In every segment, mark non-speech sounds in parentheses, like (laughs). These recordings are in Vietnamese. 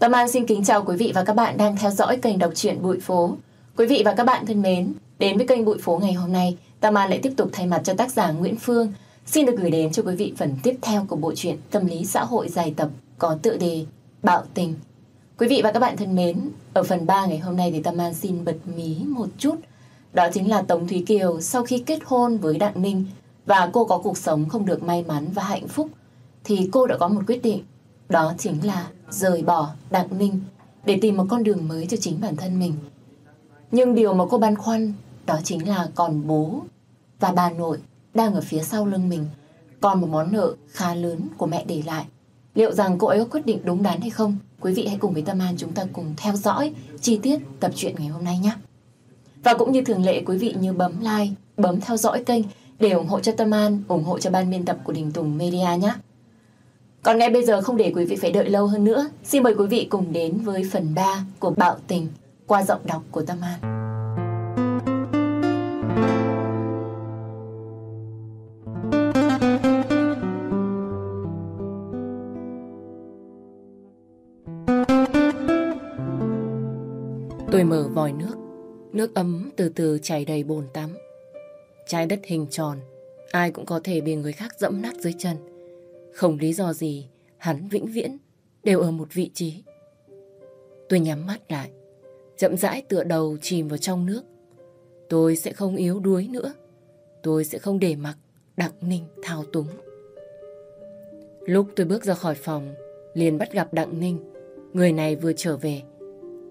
Tâm An xin kính chào quý vị và các bạn đang theo dõi kênh đọc truyện Bụi Phố. Quý vị và các bạn thân mến, đến với kênh Bụi Phố ngày hôm nay, Tâm An lại tiếp tục thay mặt cho tác giả Nguyễn Phương xin được gửi đến cho quý vị phần tiếp theo của bộ truyện tâm lý xã hội dài tập có tựa đề Bạo Tình. Quý vị và các bạn thân mến, ở phần 3 ngày hôm nay thì Tâm An xin bật mí một chút. Đó chính là Tống Thúy Kiều sau khi kết hôn với Đặng Ninh và cô có cuộc sống không được may mắn và hạnh phúc thì cô đã có một quyết định đó chính là rời bỏ Đặng Ninh để tìm một con đường mới cho chính bản thân mình. Nhưng điều mà cô băn khoăn đó chính là còn bố và bà nội đang ở phía sau lưng mình. Còn một món nợ khá lớn của mẹ để lại. Liệu rằng cô ấy có quyết định đúng đắn hay không? Quý vị hãy cùng với Tâm An chúng ta cùng theo dõi chi tiết tập truyện ngày hôm nay nhé. Và cũng như thường lệ quý vị như bấm like, bấm theo dõi kênh để ủng hộ cho Tâm An, ủng hộ cho ban biên tập của Đình Tùng Media nhé. Còn ngay bây giờ không để quý vị phải đợi lâu hơn nữa, xin mời quý vị cùng đến với phần 3 của Bạo Tình qua giọng đọc của Tâm An. Tôi mở vòi nước, nước ấm từ từ chảy đầy bồn tắm. Trái đất hình tròn, ai cũng có thể bị người khác dẫm nát dưới chân. Không lý do gì, hắn vĩnh viễn đều ở một vị trí. Tôi nhắm mắt lại, chậm rãi tựa đầu chìm vào trong nước. Tôi sẽ không yếu đuối nữa. Tôi sẽ không để mặc Đặng Ninh thao túng. Lúc tôi bước ra khỏi phòng, liền bắt gặp Đặng Ninh. Người này vừa trở về.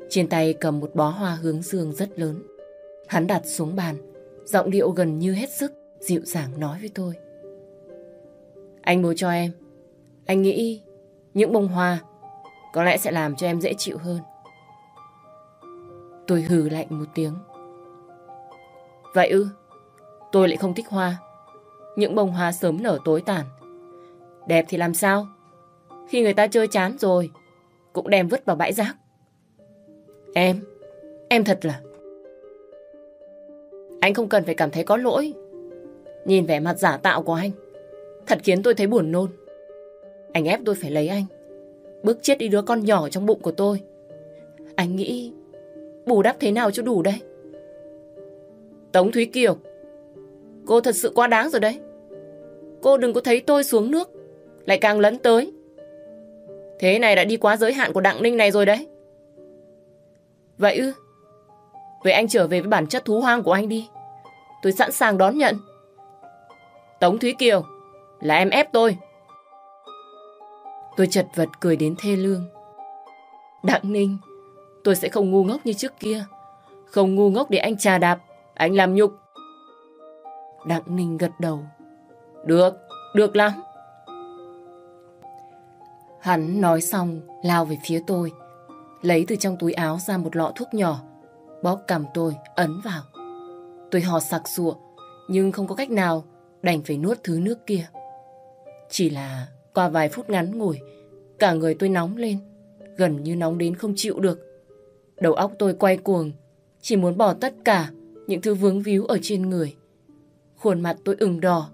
Trên tay cầm một bó hoa hướng dương rất lớn. Hắn đặt xuống bàn, giọng điệu gần như hết sức, dịu dàng nói với tôi. Anh mua cho em. Anh nghĩ những bông hoa có lẽ sẽ làm cho em dễ chịu hơn. Tôi hừ lạnh một tiếng. Vậy ư? Tôi lại không thích hoa. Những bông hoa sớm nở tối tàn. Đẹp thì làm sao? Khi người ta chơi chán rồi, cũng đem vứt vào bãi rác. Em, em thật là... Anh không cần phải cảm thấy có lỗi. Nhìn vẻ mặt giả tạo của anh, thật khiến tôi thấy buồn nôn. Anh ép tôi phải lấy anh. Bước chết đi đứa con nhỏ trong bụng của tôi. Anh nghĩ bù đắp thế nào cho đủ đây? Tống Thúy Kiều, cô thật sự quá đáng rồi đấy. Cô đừng có thấy tôi xuống nước, lại càng lấn tới. Thế này đã đi quá giới hạn của Đặng Ninh này rồi đấy. Vậy ư? Vậy anh trở về với bản chất thú hoang của anh đi. Tôi sẵn sàng đón nhận. Tống Thúy Kiều, là em ép tôi. Tôi chật vật cười đến thê lương. Đặng Ninh, tôi sẽ không ngu ngốc như trước kia. Không ngu ngốc để anh trà đạp, anh làm nhục. Đặng Ninh gật đầu. Được, được lắm. Hắn nói xong, lao về phía tôi. Lấy từ trong túi áo ra một lọ thuốc nhỏ. Bóp cầm tôi, ấn vào. Tôi hò sặc sụa, nhưng không có cách nào, đành phải nuốt thứ nước kia. Chỉ là qua vài phút ngắn ngủi, cả người tôi nóng lên, gần như nóng đến không chịu được. Đầu óc tôi quay cuồng, chỉ muốn bỏ tất cả những thứ vướng víu ở trên người. Khuôn mặt tôi ửng đỏ.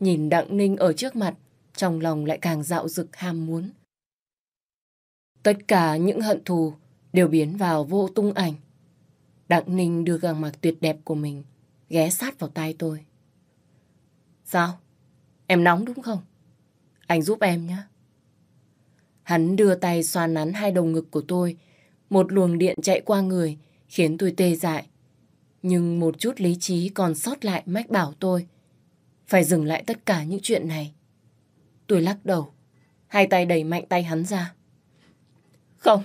Nhìn Đặng Ninh ở trước mặt, trong lòng lại càng dạo dực ham muốn. Tất cả những hận thù đều biến vào vô tung ảnh. Đặng Ninh đưa gương mặt tuyệt đẹp của mình ghé sát vào tai tôi. Sao? Em nóng đúng không? Anh giúp em nhé. Hắn đưa tay xoa nắn hai đầu ngực của tôi. Một luồng điện chạy qua người khiến tôi tê dại. Nhưng một chút lý trí còn sót lại mách bảo tôi. Phải dừng lại tất cả những chuyện này. Tôi lắc đầu. Hai tay đẩy mạnh tay hắn ra. Không,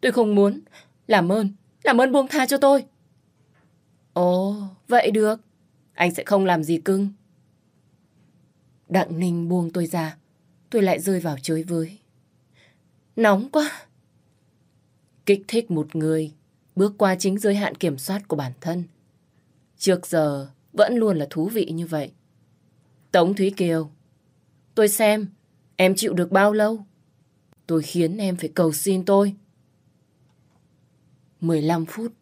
tôi không muốn. Làm ơn, làm ơn buông tha cho tôi. Ồ, vậy được. Anh sẽ không làm gì cưng. Đặng Ninh buông tôi ra. Tôi lại rơi vào chơi với. Nóng quá. Kích thích một người, bước qua chính giới hạn kiểm soát của bản thân. Trước giờ vẫn luôn là thú vị như vậy. Tống Thúy Kiều, tôi xem em chịu được bao lâu. Tôi khiến em phải cầu xin tôi. 15 phút,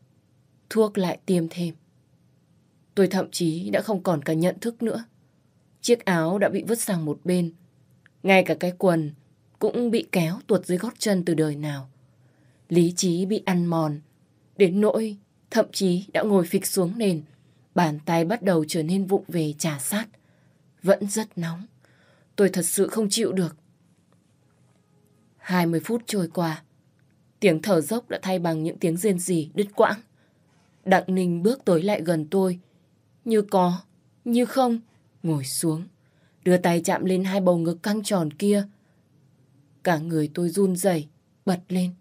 thuốc lại tiêm thêm. Tôi thậm chí đã không còn cả nhận thức nữa. Chiếc áo đã bị vứt sang một bên. Ngay cả cái quần cũng bị kéo tuột dưới gót chân từ đời nào. Lý trí bị ăn mòn, đến nỗi thậm chí đã ngồi phịch xuống nền, bàn tay bắt đầu trở nên vụng về trà sát. Vẫn rất nóng. Tôi thật sự không chịu được. 20 phút trôi qua, tiếng thở dốc đã thay bằng những tiếng rên rỉ đứt quãng. Đặng Ninh bước tới lại gần tôi, như có, như không, ngồi xuống, đưa tay chạm lên hai bầu ngực căng tròn kia. Cả người tôi run rẩy, bật lên.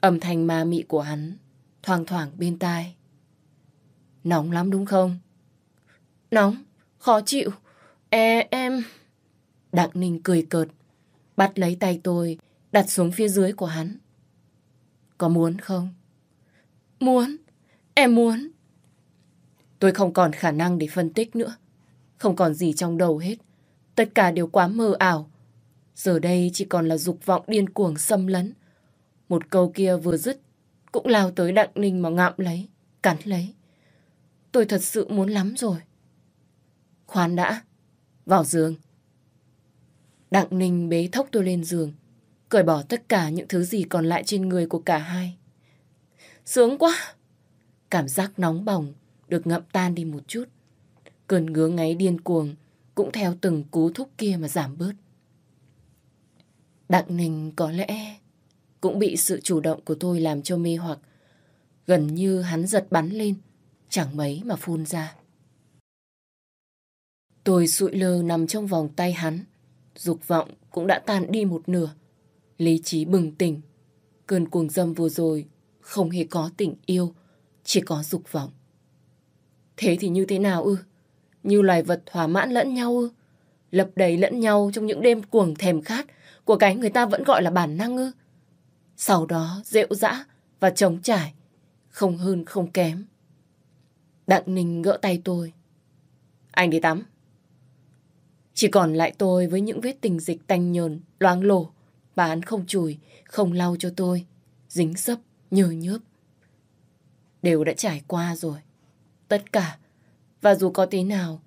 Âm thanh ma mị của hắn thoang thoảng bên tai. Nóng lắm đúng không? Nóng, khó chịu. E, em... Đặng Ninh cười cợt, bắt lấy tay tôi, đặt xuống phía dưới của hắn. Có muốn không? Muốn, em muốn. Tôi không còn khả năng để phân tích nữa. Không còn gì trong đầu hết. Tất cả đều quá mơ ảo. Giờ đây chỉ còn là dục vọng điên cuồng xâm lấn. Một câu kia vừa dứt, cũng lao tới Đặng Ninh mà ngạm lấy, cắn lấy. Tôi thật sự muốn lắm rồi. Khoan đã, vào giường. Đặng Ninh bế thốc tôi lên giường, cởi bỏ tất cả những thứ gì còn lại trên người của cả hai. Sướng quá! Cảm giác nóng bỏng được ngậm tan đi một chút. Cơn ngứa ngáy điên cuồng cũng theo từng cú thúc kia mà giảm bớt. Đặng Ninh có lẽ cũng bị sự chủ động của tôi làm cho mê hoặc. Gần như hắn giật bắn lên, chẳng mấy mà phun ra. Tôi sụi lơ nằm trong vòng tay hắn, dục vọng cũng đã tan đi một nửa. Lý trí bừng tỉnh, cơn cuồng dâm vừa rồi không hề có tình yêu, chỉ có dục vọng. Thế thì như thế nào ư? Như loài vật thỏa mãn lẫn nhau ư? Lập đầy lẫn nhau trong những đêm cuồng thèm khát của cái người ta vẫn gọi là bản năng ư? Sau đó rượu dã và trống trải, không hơn không kém. Đặng Ninh gỡ tay tôi. Anh đi tắm. Chỉ còn lại tôi với những vết tình dịch tanh nhờn, loáng lổ. Bà hắn không chùi, không lau cho tôi. Dính sấp, nhờ nhớp. Đều đã trải qua rồi. Tất cả. Và dù có tí nào,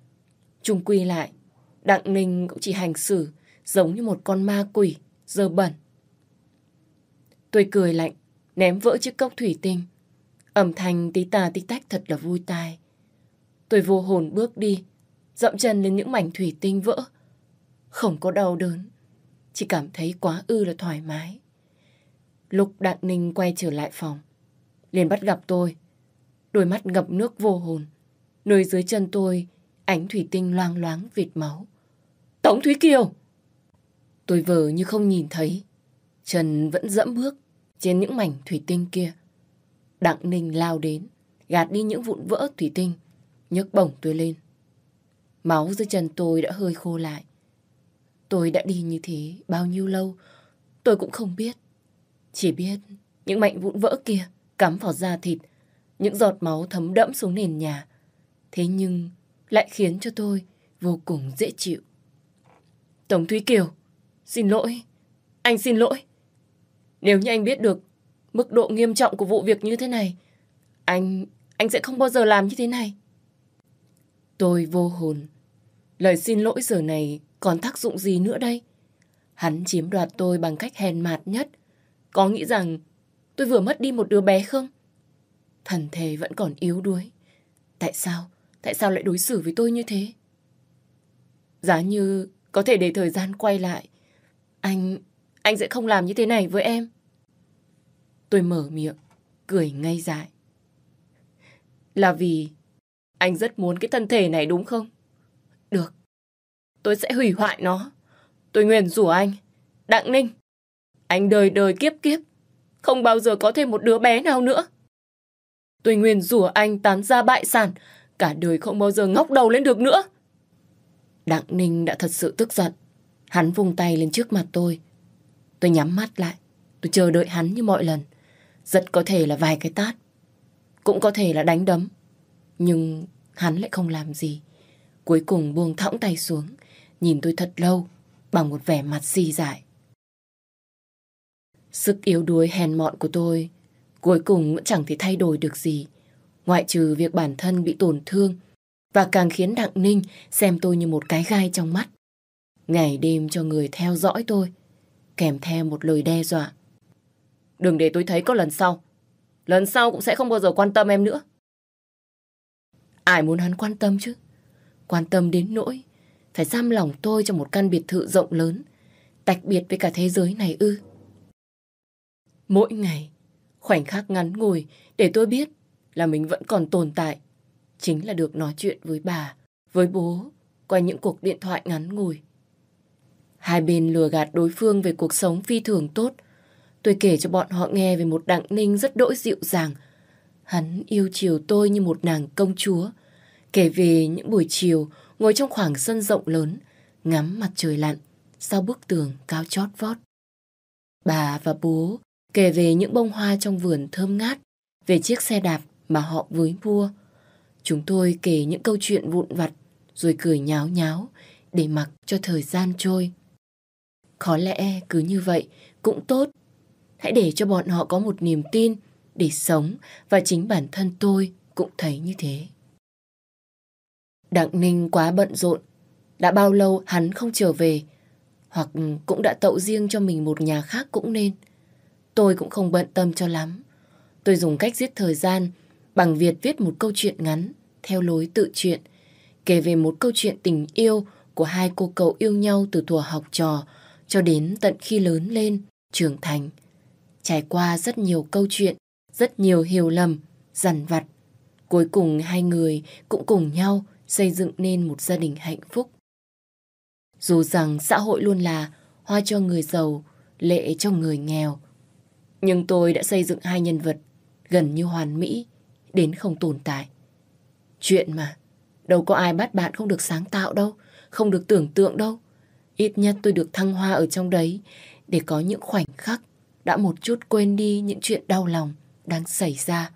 chung quy lại, Đặng Ninh cũng chỉ hành xử giống như một con ma quỷ, dơ bẩn. Tôi cười lạnh, ném vỡ chiếc cốc thủy tinh. Âm thanh tí tà tí tách thật là vui tai. Tôi vô hồn bước đi, dậm chân lên những mảnh thủy tinh vỡ. Không có đau đớn, chỉ cảm thấy quá ư là thoải mái. Lúc Đặng Ninh quay trở lại phòng, liền bắt gặp tôi. Đôi mắt ngập nước vô hồn. Nơi dưới chân tôi, ánh thủy tinh loang loáng vịt máu. Tống Thúy Kiều! Tôi vờ như không nhìn thấy. Trần vẫn dẫm bước trên những mảnh thủy tinh kia. Đặng Ninh lao đến, gạt đi những vụn vỡ thủy tinh, nhấc bổng tôi lên. Máu dưới chân tôi đã hơi khô lại. Tôi đã đi như thế bao nhiêu lâu, tôi cũng không biết. Chỉ biết những mảnh vụn vỡ kia cắm vào da thịt, những giọt máu thấm đẫm xuống nền nhà. Thế nhưng lại khiến cho tôi vô cùng dễ chịu. Tổng Thúy Kiều, xin lỗi, anh xin lỗi. Nếu như anh biết được mức độ nghiêm trọng của vụ việc như thế này, anh, anh sẽ không bao giờ làm như thế này. Tôi vô hồn. Lời xin lỗi giờ này còn tác dụng gì nữa đây? Hắn chiếm đoạt tôi bằng cách hèn mạt nhất. Có nghĩ rằng tôi vừa mất đi một đứa bé không? Thần thể vẫn còn yếu đuối. Tại sao? Tại sao lại đối xử với tôi như thế? Giá như có thể để thời gian quay lại, anh, anh sẽ không làm như thế này với em. Tôi mở miệng, cười ngây dại. Là vì anh rất muốn cái thân thể này đúng không? Được. Tôi sẽ hủy hoại nó. Tôi nguyền rủa anh. Đặng Ninh. Anh đời đời kiếp kiếp. Không bao giờ có thêm một đứa bé nào nữa. Tôi nguyền rủa anh tán ra bại sản. Cả đời không bao giờ ngóc đầu lên được nữa. Đặng Ninh đã thật sự tức giận. Hắn vung tay lên trước mặt tôi. Tôi nhắm mắt lại. Tôi chờ đợi hắn như mọi lần. Rất có thể là vài cái tát. Cũng có thể là đánh đấm. Nhưng hắn lại không làm gì. Cuối cùng buông thõng tay xuống. Nhìn tôi thật lâu. Bằng một vẻ mặt si dại. Sức yếu đuối hèn mọn của tôi, cuối cùng cũng chẳng thể thay đổi được gì. Ngoại trừ việc bản thân bị tổn thương và càng khiến Đặng Ninh xem tôi như một cái gai trong mắt. Ngày đêm cho người theo dõi tôi. kèm theo một lời đe dọa. Đừng để tôi thấy có lần sau. Lần sau cũng sẽ không bao giờ quan tâm em nữa. Ai muốn hắn quan tâm chứ? Quan tâm đến nỗi phải giam lòng tôi trong một căn biệt thự rộng lớn, tách biệt với cả thế giới này ư. Mỗi ngày, khoảnh khắc ngắn ngủi để tôi biết là mình vẫn còn tồn tại, chính là được nói chuyện với bà, với bố, qua những cuộc điện thoại ngắn ngủi. Hai bên lừa gạt đối phương về cuộc sống phi thường tốt. Tôi kể cho bọn họ nghe về một Đặng Ninh rất đỗi dịu dàng. Hắn yêu chiều tôi như một nàng công chúa. Kể về những buổi chiều ngồi trong khoảng sân rộng lớn, ngắm mặt trời lặn sau bức tường cao chót vót. Bà và bố kể về những bông hoa trong vườn thơm ngát, về chiếc xe đạp mà họ với mua. Chúng tôi kể những câu chuyện vụn vặt, rồi cười nháo nháo để mặc cho thời gian trôi. Có lẽ cứ như vậy cũng tốt. Hãy để cho bọn họ có một niềm tin để sống và chính bản thân tôi cũng thấy như thế. Đặng Ninh quá bận rộn. Đã bao lâu hắn không trở về hoặc cũng đã tậu riêng cho mình một nhà khác cũng nên. Tôi cũng không bận tâm cho lắm. Tôi dùng cách giết thời gian bằng việc viết một câu chuyện ngắn theo lối tự truyện, kể về một câu chuyện tình yêu của hai cô cậu yêu nhau từ thuở học trò cho đến tận khi lớn lên, trưởng thành. Trải qua rất nhiều câu chuyện, rất nhiều hiểu lầm, dằn vặt. Cuối cùng hai người cũng cùng nhau xây dựng nên một gia đình hạnh phúc. Dù rằng xã hội luôn là hoa cho người giàu, lệ cho người nghèo. Nhưng tôi đã xây dựng hai nhân vật gần như hoàn mỹ đến không tồn tại. Chuyện mà, đâu có ai bắt bạn không được sáng tạo đâu, không được tưởng tượng đâu. Ít nhất tôi được thăng hoa ở trong đấy để có những khoảnh khắc đã một chút quên đi những chuyện đau lòng đang xảy ra.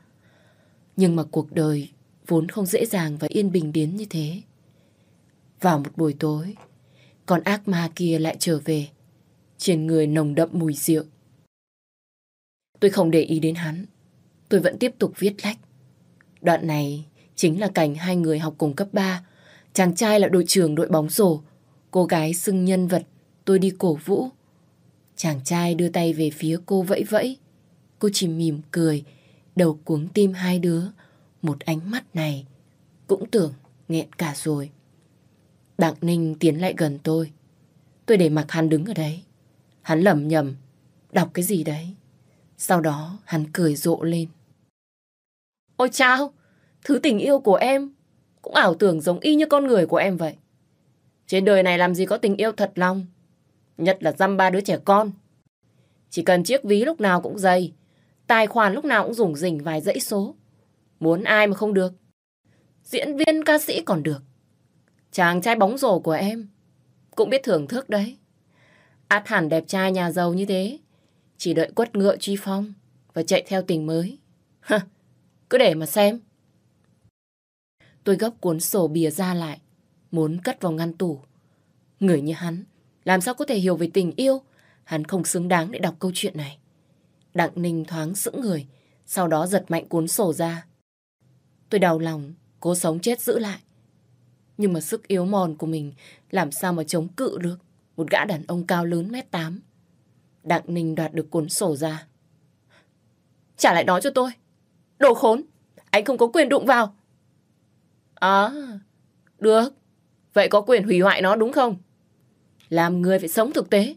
Nhưng mà cuộc đời vốn không dễ dàng và yên bình đến như thế. Vào một buổi tối, con ác ma kia lại trở về, trên người nồng đậm mùi rượu. Tôi không để ý đến hắn, tôi vẫn tiếp tục viết lách. Đoạn này chính là cảnh hai người học cùng cấp 3. Chàng trai là đội trưởng đội bóng rổ, cô gái xưng nhân vật, tôi đi cổ vũ. Chàng trai đưa tay về phía cô vẫy vẫy. Cô chỉ mỉm cười, đầu cuống tim hai đứa. Một ánh mắt này cũng tưởng nghẹn cả rồi. Đặng Ninh tiến lại gần tôi. Tôi để mặc hắn đứng ở đấy. Hắn lẩm nhẩm đọc cái gì đấy. Sau đó hắn cười rộ lên. Ôi chao, thứ tình yêu của em cũng ảo tưởng giống y như con người của em vậy. Trên đời này làm gì có tình yêu thật lòng. Nhất là dăm ba đứa trẻ con. Chỉ cần chiếc ví lúc nào cũng dày, tài khoản lúc nào cũng dùng rỉnh vài dãy số. Muốn ai mà không được. Diễn viên ca sĩ còn được. Chàng trai bóng rổ của em cũng biết thưởng thức đấy. Át hẳn đẹp trai nhà giàu như thế. Chỉ đợi quất ngựa truy phong và chạy theo tình mới. Cứ để mà xem. Tôi gấp cuốn sổ bìa ra lại, muốn cất vào ngăn tủ. Người như hắn, làm sao có thể hiểu về tình yêu? Hắn không xứng đáng để đọc câu chuyện này. Đặng Ninh thoáng sững người, sau đó giật mạnh cuốn sổ ra. Tôi đau lòng, cố sống chết giữ lại. Nhưng mà sức yếu mòn của mình làm sao mà chống cự được một gã đàn ông cao lớn mét tám. Đặng Ninh đoạt được cuốn sổ ra. Trả lại đó cho tôi. Đồ khốn, anh không có quyền đụng vào. À, được. Vậy có quyền hủy hoại nó đúng không? Làm người phải sống thực tế.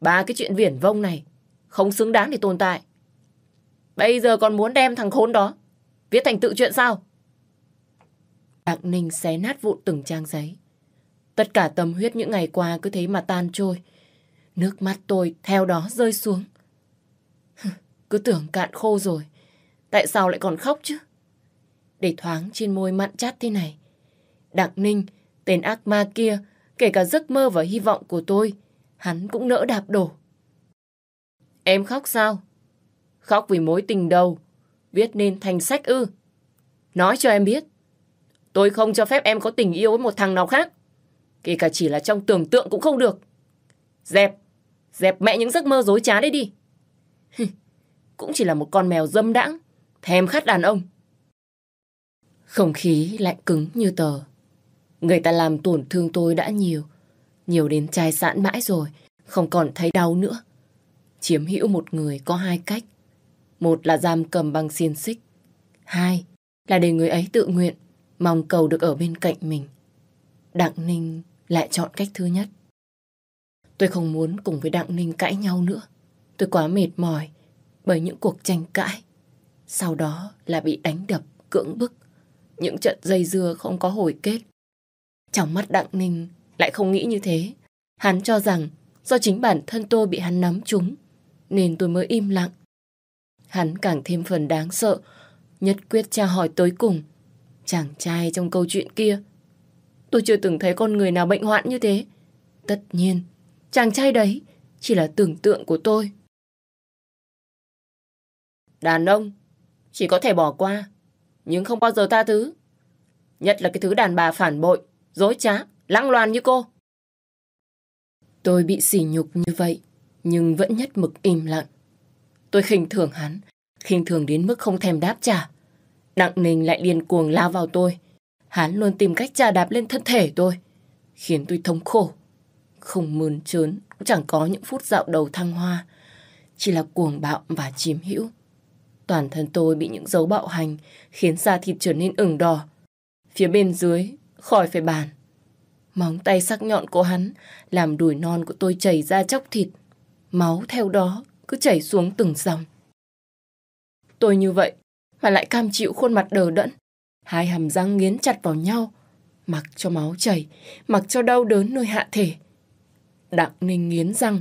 Ba cái chuyện viển vông này không xứng đáng để tồn tại. Bây giờ còn muốn đem thằng khốn đó viết thành tự chuyện sao? Đặng Ninh xé nát vụn từng trang giấy. Tất cả tâm huyết những ngày qua cứ thế mà tan trôi. Nước mắt tôi theo đó rơi xuống. (laughs) Cứ tưởng cạn khô rồi. Tại sao lại còn khóc chứ? Để thoáng trên môi mặn chát thế này. Đặng Ninh, tên ác ma kia, kể cả giấc mơ và hy vọng của tôi, hắn cũng nỡ đạp đổ. Em khóc sao? Khóc vì mối tình đầu, viết nên thành sách ư. Nói cho em biết, tôi không cho phép em có tình yêu với một thằng nào khác. Kể cả chỉ là trong tưởng tượng cũng không được. Dẹp, dẹp mẹ những giấc mơ dối trá đấy đi. cũng chỉ là một con mèo dâm đãng, thèm khát đàn ông. Không khí lạnh cứng như tờ. Người ta làm tổn thương tôi đã nhiều. Nhiều đến chai sạn mãi rồi, không còn thấy đau nữa. Chiếm hữu một người có hai cách. Một là giam cầm bằng xiên xích. Hai là để người ấy tự nguyện, mong cầu được ở bên cạnh mình. Đặng Ninh lại chọn cách thứ nhất. Tôi không muốn cùng với Đặng Ninh cãi nhau nữa. Tôi quá mệt mỏi bởi những cuộc tranh cãi. Sau đó là bị đánh đập, cưỡng bức. Những trận dây dưa không có hồi kết. Trong mắt Đặng Ninh lại không nghĩ như thế. Hắn cho rằng do chính bản thân tôi bị hắn nắm trúng nên tôi mới im lặng. Hắn càng thêm phần đáng sợ, nhất quyết tra hỏi tới cùng. Chàng trai trong câu chuyện kia, tôi chưa từng thấy con người nào bệnh hoạn như thế. Tất nhiên, chàng trai đấy chỉ là tưởng tượng của tôi. Đàn ông chỉ có thể bỏ qua, nhưng không bao giờ tha thứ. Nhất là cái thứ đàn bà phản bội, dối trá, lăng loàn như cô. Tôi bị sỉ nhục như vậy, nhưng vẫn nhất mực im lặng. Tôi khinh thường hắn, khinh thường đến mức không thèm đáp trả. Đặng Ninh lại điên cuồng lao vào tôi. Hắn luôn tìm cách trà đạp lên thân thể tôi, khiến tôi thống khổ. Không mơn trớn, cũng chẳng có những phút dạo đầu thăng hoa. Chỉ là cuồng bạo và chiếm hữu. Toàn thân tôi bị những dấu bạo hành khiến da thịt trở nên ửng đỏ. Phía bên dưới, khỏi phải bàn. Móng tay sắc nhọn của hắn làm đùi non của tôi chảy ra chóc thịt. Máu theo đó cứ chảy xuống từng dòng. Tôi như vậy mà lại cam chịu khuôn mặt đờ đẫn. Hai hàm răng nghiến chặt vào nhau. Mặc cho máu chảy, mặc cho đau đớn nơi hạ thể. Đặng ninh nghiến răng,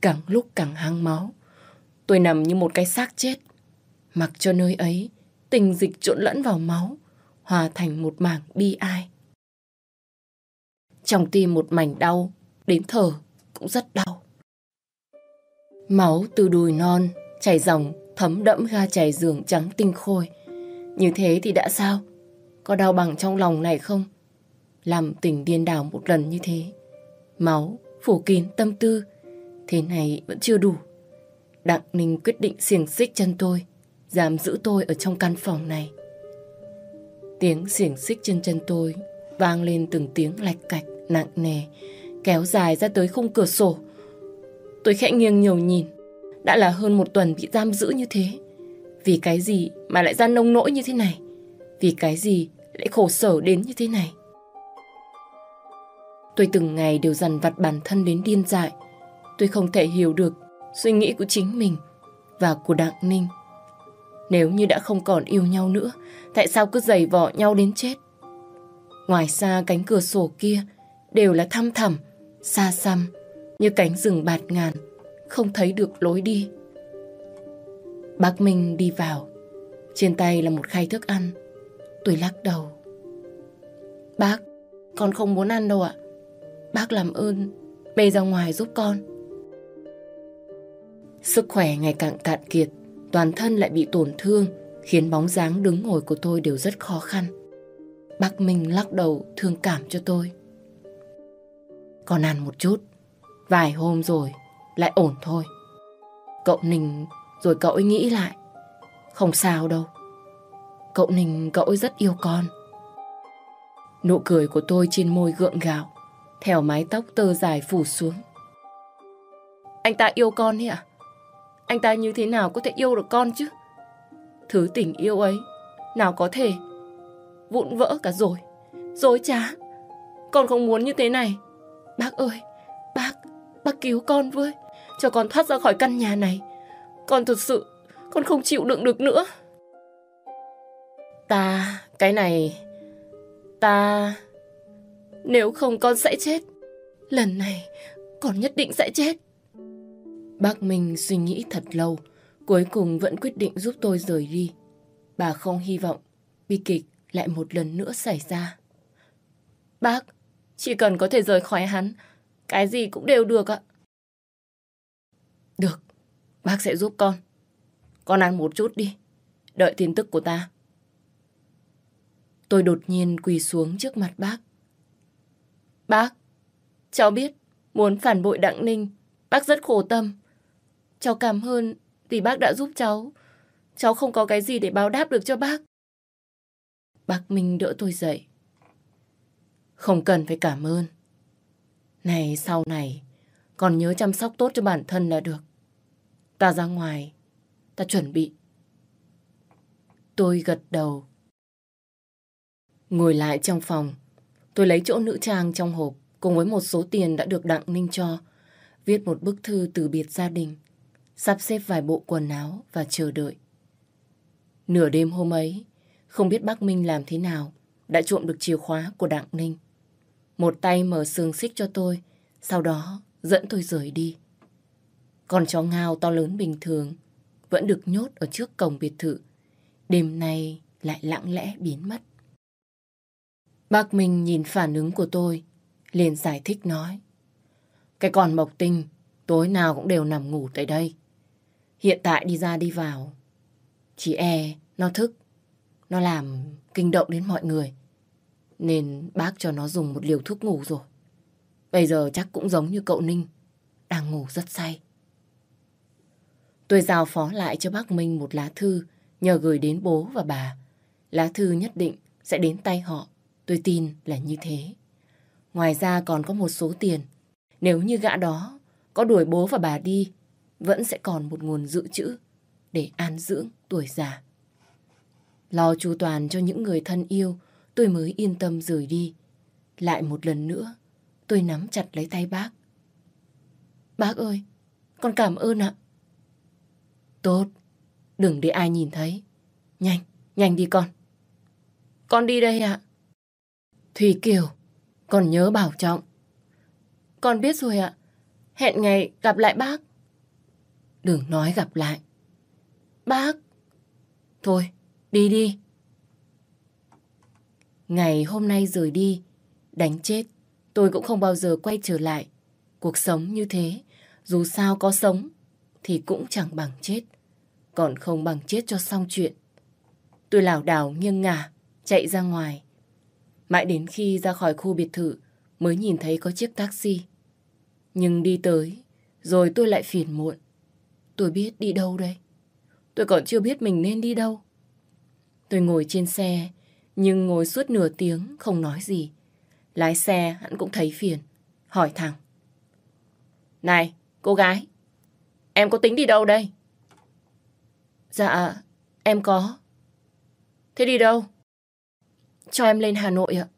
càng lúc càng hăng máu. Tôi nằm như một cái xác chết. Mặc cho nơi ấy, tình dịch trộn lẫn vào máu, hòa thành một mảng bi ai. Trong tim một mảnh đau, đến thở cũng rất đau. Máu từ đùi non, chảy dòng, thấm đẫm ga chảy giường trắng tinh khôi. Như thế thì đã sao? Có đau bằng trong lòng này không? Làm tình điên đảo một lần như thế. Máu, phủ kín tâm tư. Thế này vẫn chưa đủ. Đặng Ninh quyết định xiềng xích chân tôi, giam giữ tôi ở trong căn phòng này. Tiếng xiềng xích trên chân tôi vang lên từng tiếng lạch cạch nặng nề, kéo dài ra tới khung cửa sổ. Tôi khẽ nghiêng nhiều nhìn, đã là hơn một tuần bị giam giữ như thế. Vì cái gì mà lại ra nông nỗi như thế này? Vì cái gì lại khổ sở đến như thế này? Tôi từng ngày đều dằn vặt bản thân đến điên dại. Tôi không thể hiểu được suy nghĩ của chính mình và của Đặng Ninh. Nếu như đã không còn yêu nhau nữa, tại sao cứ giày vò nhau đến chết? Ngoài xa cánh cửa sổ kia đều là thăm thẳm, xa xăm, như cánh rừng bạt ngàn, không thấy được lối đi. Bác Minh đi vào, trên tay là một khay thức ăn. Tôi lắc đầu. Bác, con không muốn ăn đâu ạ. Bác làm ơn, bê ra ngoài giúp con. Sức khỏe ngày càng cạn kiệt, toàn thân lại bị tổn thương, khiến bóng dáng đứng ngồi của tôi đều rất khó khăn. Bác Minh lắc đầu thương cảm cho tôi. Còn ăn một chút, vài hôm rồi lại ổn thôi. Cậu Ninh rồi cậu ấy nghĩ lại. Không sao đâu. Cậu Ninh cậu ấy rất yêu con. Nụ cười của tôi trên môi gượng gạo, theo mái tóc tơ dài phủ xuống. Anh ta yêu con ấy à? Anh ta như thế nào có thể yêu được con chứ? Thứ tình yêu ấy, nào có thể vụn vỡ cả rồi. Dối trá. Con không muốn như thế này. Bác ơi, bác, bác cứu con với. Cho con thoát ra khỏi căn nhà này. Con thật sự, con không chịu đựng được nữa. Ta, cái này, ta... Nếu không con sẽ chết. Lần này, con nhất định sẽ chết. Bác Minh suy nghĩ thật lâu, cuối cùng vẫn quyết định giúp tôi rời đi. Bà không hy vọng bi kịch lại một lần nữa xảy ra. Bác, chỉ cần có thể rời khỏi hắn, cái gì cũng đều được ạ. Được, bác sẽ giúp con. Con ăn một chút đi, đợi tin tức của ta. Tôi đột nhiên quỳ xuống trước mặt bác. Bác, cháu biết muốn phản bội Đặng Ninh, bác rất khổ tâm. Cháu cảm ơn vì bác đã giúp cháu. Cháu không có cái gì để báo đáp được cho bác. Bác Minh đỡ tôi dậy. Không cần phải cảm ơn. Này sau này, còn nhớ chăm sóc tốt cho bản thân là được. Ta ra ngoài, ta chuẩn bị. Tôi gật đầu. Ngồi lại trong phòng, tôi lấy chỗ nữ trang trong hộp cùng với một số tiền đã được Đặng Ninh cho, viết một bức thư từ biệt gia đình, sắp xếp vài bộ quần áo và chờ đợi. Nửa đêm hôm ấy, không biết bác Minh làm thế nào, đã trộm được chìa khóa của Đặng Ninh. Một tay mở xương xích cho tôi, sau đó dẫn tôi rời đi. Còn chó ngao to lớn bình thường vẫn được nhốt ở trước cổng biệt thự. Đêm nay lại lặng lẽ biến mất. Bác Minh nhìn phản ứng của tôi, liền giải thích nói. Cái con Mộc Tinh tối nào cũng đều nằm ngủ tại đây. Hiện tại đi ra đi vào, chỉ e nó thức, nó làm kinh động đến mọi người. Nên bác cho nó dùng một liều thuốc ngủ rồi. Bây giờ chắc cũng giống như cậu Ninh, đang ngủ rất say. Tôi giao phó lại cho bác Minh một lá thư nhờ gửi đến bố và bà. Lá thư nhất định sẽ đến tay họ. Tôi tin là như thế. Ngoài ra còn có một số tiền. Nếu như gã đó có đuổi bố và bà đi, vẫn sẽ còn một nguồn dự trữ để an dưỡng tuổi già. Lo chu toàn cho những người thân yêu, tôi mới yên tâm rời đi. Lại một lần nữa, tôi nắm chặt lấy tay bác. Bác ơi, con cảm ơn ạ. Tốt, đừng để ai nhìn thấy. Nhanh, nhanh đi con. Con đi đây ạ. Thùy Kiều, con nhớ bảo trọng. Con biết rồi ạ. Hẹn ngày gặp lại bác. Đừng nói gặp lại. Bác. Thôi, đi đi. Ngày hôm nay rời đi, đánh chết, tôi cũng không bao giờ quay trở lại. Cuộc sống như thế, dù sao có sống, thì cũng chẳng bằng chết. Còn không bằng chết cho xong chuyện. Tôi lảo đảo nghiêng ngả, chạy ra ngoài. Mãi đến khi ra khỏi khu biệt thự mới nhìn thấy có chiếc taxi. Nhưng đi tới, rồi tôi lại phiền muộn. Tôi biết đi đâu đây? Tôi còn chưa biết mình nên đi đâu. Tôi ngồi trên xe, nhưng ngồi suốt nửa tiếng không nói gì. Lái xe hắn cũng thấy phiền, hỏi thẳng. Này, cô gái, em có tính đi đâu đây? Dạ, em có. Thế đi đâu? Cho em lên Hà Nội ạ.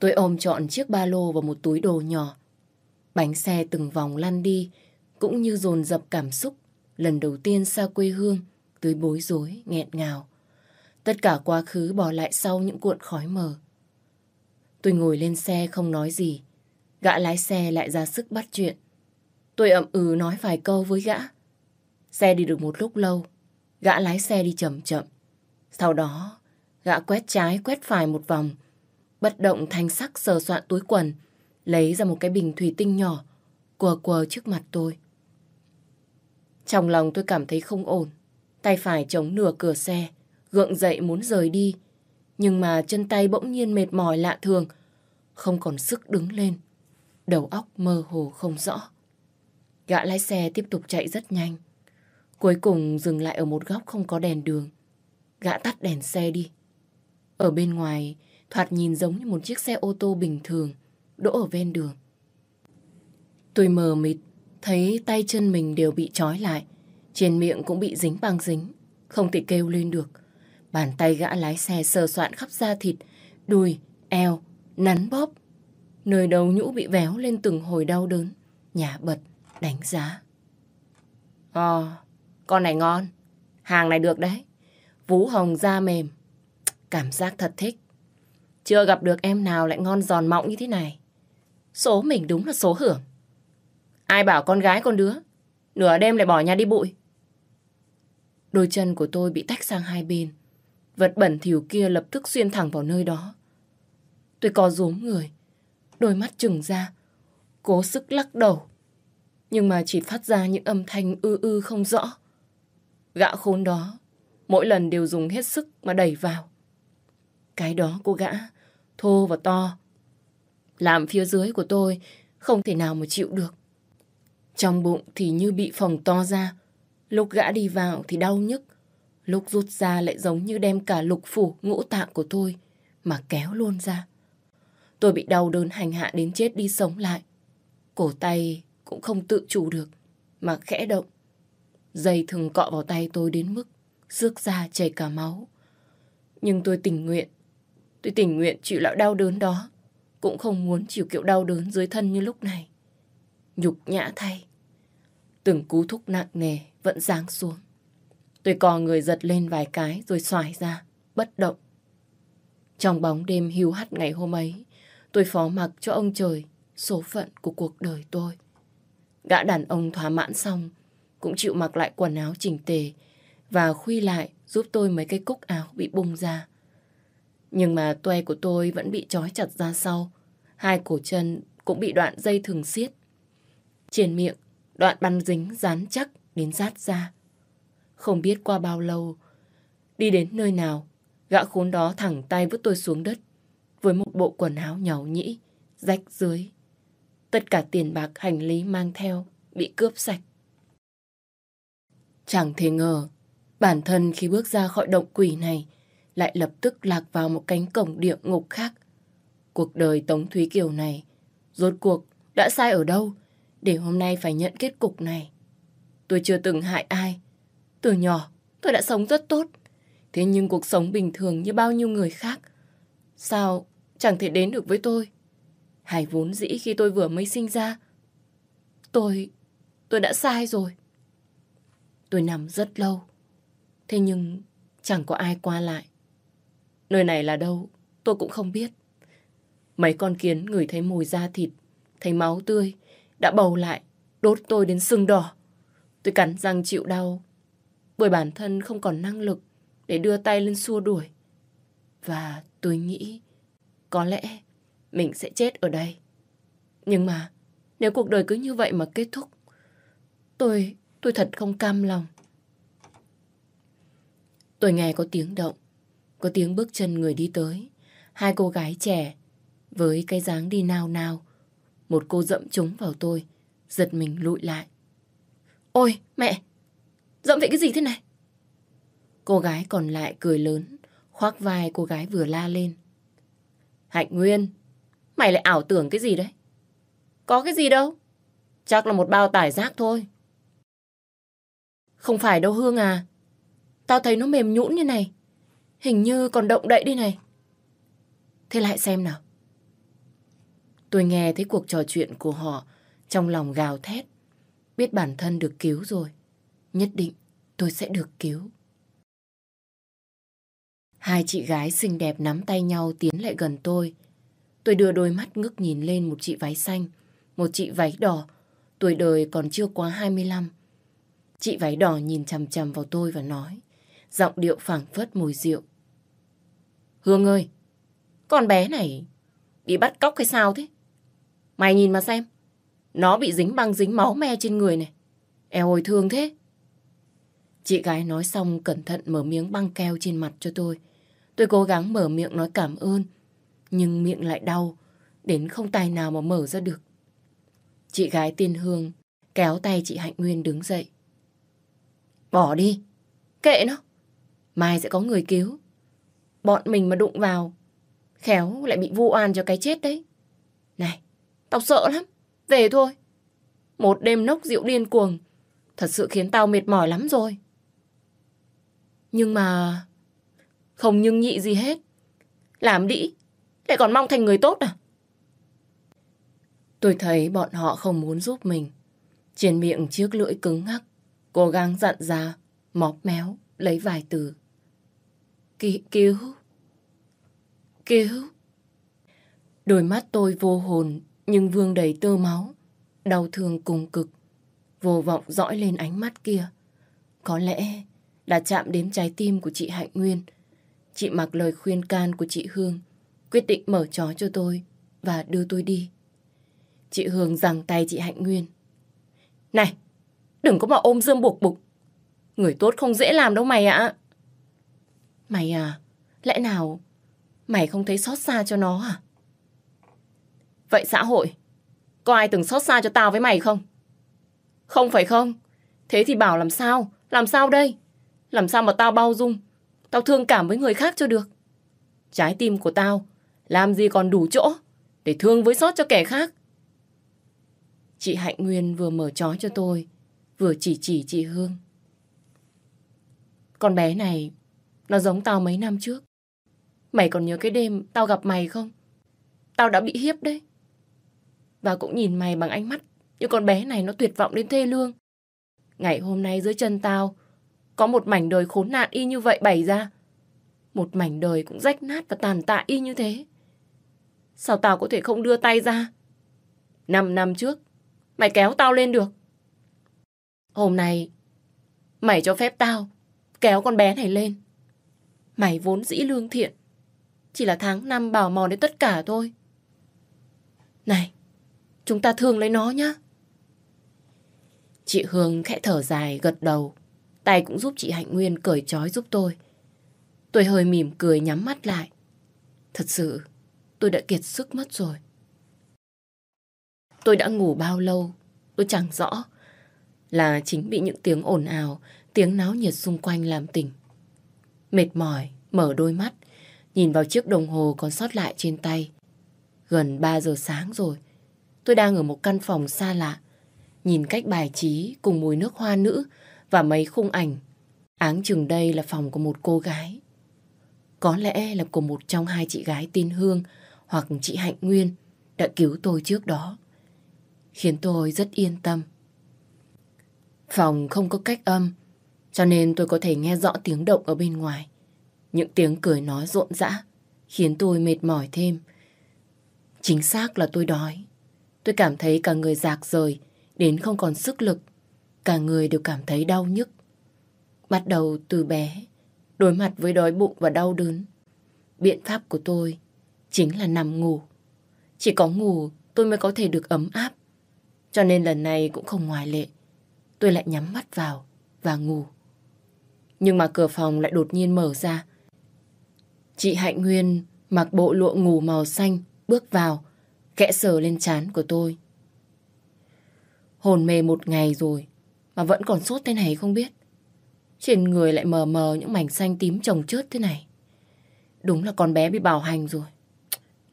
Tôi ôm trọn chiếc ba lô và một túi đồ nhỏ. Bánh xe từng vòng lăn đi, cũng như dồn dập cảm xúc. Lần đầu tiên xa quê hương, tới bối rối, nghẹn ngào. Tất cả quá khứ bỏ lại sau những cuộn khói mờ. Tôi ngồi lên xe không nói gì. Gã lái xe lại ra sức bắt chuyện. Tôi ậm ừ nói vài câu với gã. Xe đi được một lúc lâu, gã lái xe đi chậm chậm. Sau đó, gã quét trái quét phải một vòng, bất động thanh sắc sờ soạn túi quần, lấy ra một cái bình thủy tinh nhỏ, quờ quờ trước mặt tôi. Trong lòng tôi cảm thấy không ổn, tay phải chống nửa cửa xe, gượng dậy muốn rời đi, nhưng mà chân tay bỗng nhiên mệt mỏi lạ thường, không còn sức đứng lên. Đầu óc mơ hồ không rõ. Gã lái xe tiếp tục chạy rất nhanh. Cuối cùng dừng lại ở một góc không có đèn đường. Gã tắt đèn xe đi. Ở bên ngoài, thoạt nhìn giống như một chiếc xe ô tô bình thường, đỗ ở ven đường. Tôi mờ mịt, thấy tay chân mình đều bị trói lại, trên miệng cũng bị dính băng dính, không thể kêu lên được. Bàn tay gã lái xe sờ soạn khắp da thịt, đùi, eo, nắn bóp. Nơi đầu nhũ bị véo lên từng hồi đau đớn, nhả bật, đánh giá. Ờ, con này ngon, hàng này được đấy. Vú hồng da mềm, cảm giác thật thích. Chưa gặp được em nào lại ngon giòn mọng như thế này. Số mình đúng là số hưởng. Ai bảo con gái con đứa, nửa đêm lại bỏ nhà đi bụi. Đôi chân của tôi bị tách sang hai bên. Vật bẩn thỉu kia lập tức xuyên thẳng vào nơi đó. Tôi co rúm người, đôi mắt trừng ra, cố sức lắc đầu. Nhưng mà chỉ phát ra những âm thanh ư ư không rõ. Gã khốn đó, mỗi lần đều dùng hết sức mà đẩy vào. Cái đó của gã, thô và to. Làm phía dưới của tôi không thể nào mà chịu được. Trong bụng thì như bị phồng to ra. Lúc gã đi vào thì đau nhức. Lúc rút ra lại giống như đem cả lục phủ, ngũ tạng của tôi mà kéo luôn ra. Tôi bị đau đớn hành hạ đến chết đi sống lại. Cổ tay cũng không tự chủ được mà khẽ động. Dây thường cọ vào tay tôi đến mức rước ra chảy cả máu. Nhưng tôi tình nguyện. Tôi tình nguyện chịu loại đau đớn đó. Cũng không muốn chịu kiểu đau đớn dưới thân như lúc này. Nhục nhã thay. Từng cú thúc nặng nề vẫn giáng xuống. Tôi cò người giật lên vài cái rồi xoài ra, bất động. Trong bóng đêm hiu hắt ngày hôm ấy, tôi phó mặc cho ông trời số phận của cuộc đời tôi. Gã đàn ông thỏa mãn xong, cũng chịu mặc lại quần áo chỉnh tề và khuy lại giúp tôi mấy cái cúc áo bị bung ra. Nhưng mà toe của tôi vẫn bị trói chặt ra sau, hai cổ chân cũng bị đoạn dây thừng xiết. Trên miệng, đoạn băng dính dán chắc đến rát ra. Không biết qua bao lâu, đi đến nơi nào, gã khốn đó thẳng tay vứt tôi xuống đất với một bộ quần áo nhỏ nhĩ, rách dưới. Tất cả tiền bạc hành lý mang theo bị cướp sạch. Chẳng thể ngờ, bản thân khi bước ra khỏi động quỷ này lại lập tức lạc vào một cánh cổng địa ngục khác. Cuộc đời Tống Thúy Kiều này rốt cuộc đã sai ở đâu để hôm nay phải nhận kết cục này. Tôi chưa từng hại ai. Từ nhỏ, tôi đã sống rất tốt. Thế nhưng cuộc sống bình thường như bao nhiêu người khác. Sao chẳng thể đến được với tôi? Hải vốn dĩ khi tôi vừa mới sinh ra. Tôi, tôi đã sai rồi. Tôi nằm rất lâu. Thế nhưng chẳng có ai qua lại. Nơi này là đâu, tôi cũng không biết. Mấy con kiến ngửi thấy mùi da thịt, thấy máu tươi, đã bầu lại, đốt tôi đến sưng đỏ. Tôi cắn răng chịu đau, bởi bản thân không còn năng lực để đưa tay lên xua đuổi. Và tôi nghĩ, có lẽ mình sẽ chết ở đây. Nhưng mà, nếu cuộc đời cứ như vậy mà kết thúc, tôi, tôi thật không cam lòng. Tôi nghe có tiếng động, có tiếng bước chân người đi tới. Hai cô gái trẻ với cái dáng đi nào nào. Một cô dậm trúng vào tôi, giật mình lụi lại. Ôi, mẹ! Dậm vậy cái gì thế này? Cô gái còn lại cười lớn, khoác vai cô gái vừa la lên. Hạnh Nguyên, mày lại ảo tưởng cái gì đấy? Có cái gì đâu. Chắc là một bao tải rác thôi. Không phải đâu Hương à. Tao thấy nó mềm nhũn như này. Hình như còn động đậy đi này. Thế lại xem nào. Tôi nghe thấy cuộc trò chuyện của họ trong lòng gào thét. Biết bản thân được cứu rồi. Nhất định tôi sẽ được cứu. Hai chị gái xinh đẹp nắm tay nhau tiến lại gần tôi. Tôi đưa đôi mắt ngước nhìn lên một chị váy xanh, một chị váy đỏ, tuổi đời còn chưa quá 25. Chị váy đỏ nhìn chằm chằm vào tôi và nói, giọng điệu phảng phất mùi rượu. Hương ơi, con bé này bị bắt cóc hay sao thế? Mày nhìn mà xem, nó bị dính băng dính máu me trên người này. Eo ôi thương thế. Chị gái nói xong cẩn thận mở miếng băng keo trên mặt cho tôi. Tôi cố gắng mở miệng nói cảm ơn, nhưng miệng lại đau, đến không tài nào mà mở ra được. Chị gái tiên hương kéo tay chị Hạnh Nguyên đứng dậy. Bỏ đi, kệ nó, mai sẽ có người cứu. Bọn mình mà đụng vào, khéo lại bị vu oan cho cái chết đấy. Này, tao sợ lắm, về thôi. Một đêm nốc rượu điên cuồng, thật sự khiến tao mệt mỏi lắm rồi. Nhưng mà... Không nhưng nhị gì hết. Làm đĩ, lại còn mong thành người tốt à? Tôi thấy bọn họ không muốn giúp mình. Trên miệng chiếc lưỡi cứng ngắc, cố gắng dặn ra, móc méo, lấy vài từ. Ki cứu, cứu. Đôi mắt tôi vô hồn, nhưng vương đầy tơ máu, đau thương cùng cực. Vô vọng dõi lên ánh mắt kia. Có lẽ là chạm đến trái tim của chị Hạnh Nguyên. Chị mặc lời khuyên can của chị Hương, quyết định mở chó cho tôi và đưa tôi đi. Chị Hương giằng tay chị Hạnh Nguyên. Này, đừng có mà ôm dương buộc bụng. Người tốt không dễ làm đâu mày ạ. Mày à, lẽ nào mày không thấy xót xa cho nó à? Vậy xã hội, có ai từng xót xa cho tao với mày không? Không phải không? Thế thì bảo làm sao? Làm sao đây? Làm sao mà tao bao dung? Tao thương cảm với người khác cho được. Trái tim của tao làm gì còn đủ chỗ để thương với xót cho kẻ khác. Chị Hạnh Nguyên vừa mở trói cho tôi, vừa chỉ chỉ chị Hương. Con bé này, nó giống tao mấy năm trước. Mày còn nhớ cái đêm tao gặp mày không? Tao đã bị hiếp đấy. Và cũng nhìn mày bằng ánh mắt như con bé này nó tuyệt vọng đến thê lương. Ngày hôm nay dưới chân tao có một mảnh đời khốn nạn y như vậy bày ra. Một mảnh đời cũng rách nát và tàn tạ y như thế. Sao tao có thể không đưa tay ra? Năm năm trước, mày kéo tao lên được. Hôm nay, mày cho phép tao kéo con bé này lên. Mày vốn dĩ lương thiện. Chỉ là tháng năm bảo mòn đến tất cả thôi. Này, chúng ta thương lấy nó nhá. Chị Hương khẽ thở dài, gật đầu. Tay cũng giúp chị Hạnh Nguyên cởi trói giúp tôi. Tôi hơi mỉm cười nhắm mắt lại. Thật sự, tôi đã kiệt sức mất rồi. Tôi đã ngủ bao lâu, tôi chẳng rõ. Là chính bị những tiếng ồn ào, tiếng náo nhiệt xung quanh làm tỉnh. Mệt mỏi, mở đôi mắt, nhìn vào chiếc đồng hồ còn sót lại trên tay. Gần 3 giờ sáng rồi, tôi đang ở một căn phòng xa lạ. Nhìn cách bài trí cùng mùi nước hoa nữ và mấy khung ảnh. Áng chừng đây là phòng của một cô gái. Có lẽ là của một trong hai chị gái tin Hương hoặc chị Hạnh Nguyên đã cứu tôi trước đó. Khiến tôi rất yên tâm. Phòng không có cách âm, cho nên tôi có thể nghe rõ tiếng động ở bên ngoài. Những tiếng cười nói rộn rã khiến tôi mệt mỏi thêm. Chính xác là tôi đói. Tôi cảm thấy cả người rạc rời đến không còn sức lực. Cả người đều cảm thấy đau nhức. Bắt đầu từ bé, đối mặt với đói bụng và đau đớn. Biện pháp của tôi chính là nằm ngủ. Chỉ có ngủ tôi mới có thể được ấm áp. Cho nên lần này cũng không ngoài lệ. Tôi lại nhắm mắt vào và ngủ. Nhưng mà cửa phòng lại đột nhiên mở ra. Chị Hạnh Nguyên mặc bộ lụa ngủ màu xanh bước vào, kẽ sờ lên chán của tôi. Hồn mê một ngày rồi, mà vẫn còn sốt thế này không biết. Trên người lại mờ mờ những mảnh xanh tím trồng chớt thế này. Đúng là con bé bị bảo hành rồi.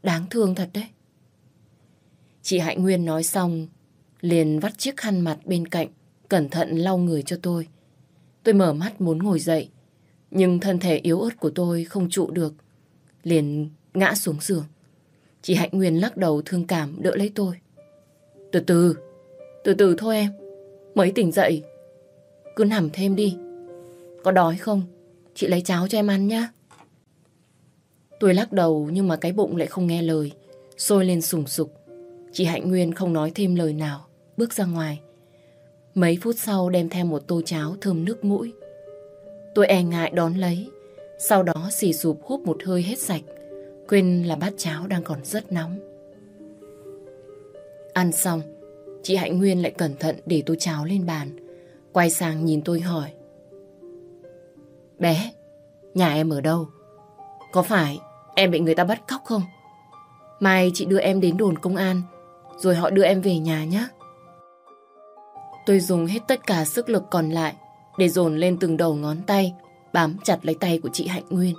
Đáng thương thật đấy. Chị Hạnh Nguyên nói xong, liền vắt chiếc khăn mặt bên cạnh, cẩn thận lau người cho tôi. Tôi mở mắt muốn ngồi dậy, nhưng thân thể yếu ớt của tôi không trụ được. Liền ngã xuống giường. Chị Hạnh Nguyên lắc đầu thương cảm đỡ lấy tôi. Từ từ, từ từ thôi em. Mới tỉnh dậy. Cứ nằm thêm đi. Có đói không? Chị lấy cháo cho em ăn nhá. Tôi lắc đầu nhưng mà cái bụng lại không nghe lời. Sôi lên sùng sục. Chị Hạnh Nguyên không nói thêm lời nào. Bước ra ngoài. Mấy phút sau đem theo một tô cháo thơm nước mũi. Tôi e ngại đón lấy. Sau đó xì sụp hút một hơi hết sạch. Quên là bát cháo đang còn rất nóng. Ăn xong, chị Hạnh Nguyên lại cẩn thận để tô cháo lên bàn. Quay sang nhìn tôi hỏi. Bé, nhà em ở đâu? Có phải em bị người ta bắt cóc không? Mai chị đưa em đến đồn công an, rồi họ đưa em về nhà nhé. Tôi dùng hết tất cả sức lực còn lại để dồn lên từng đầu ngón tay, bám chặt lấy tay của chị Hạnh Nguyên.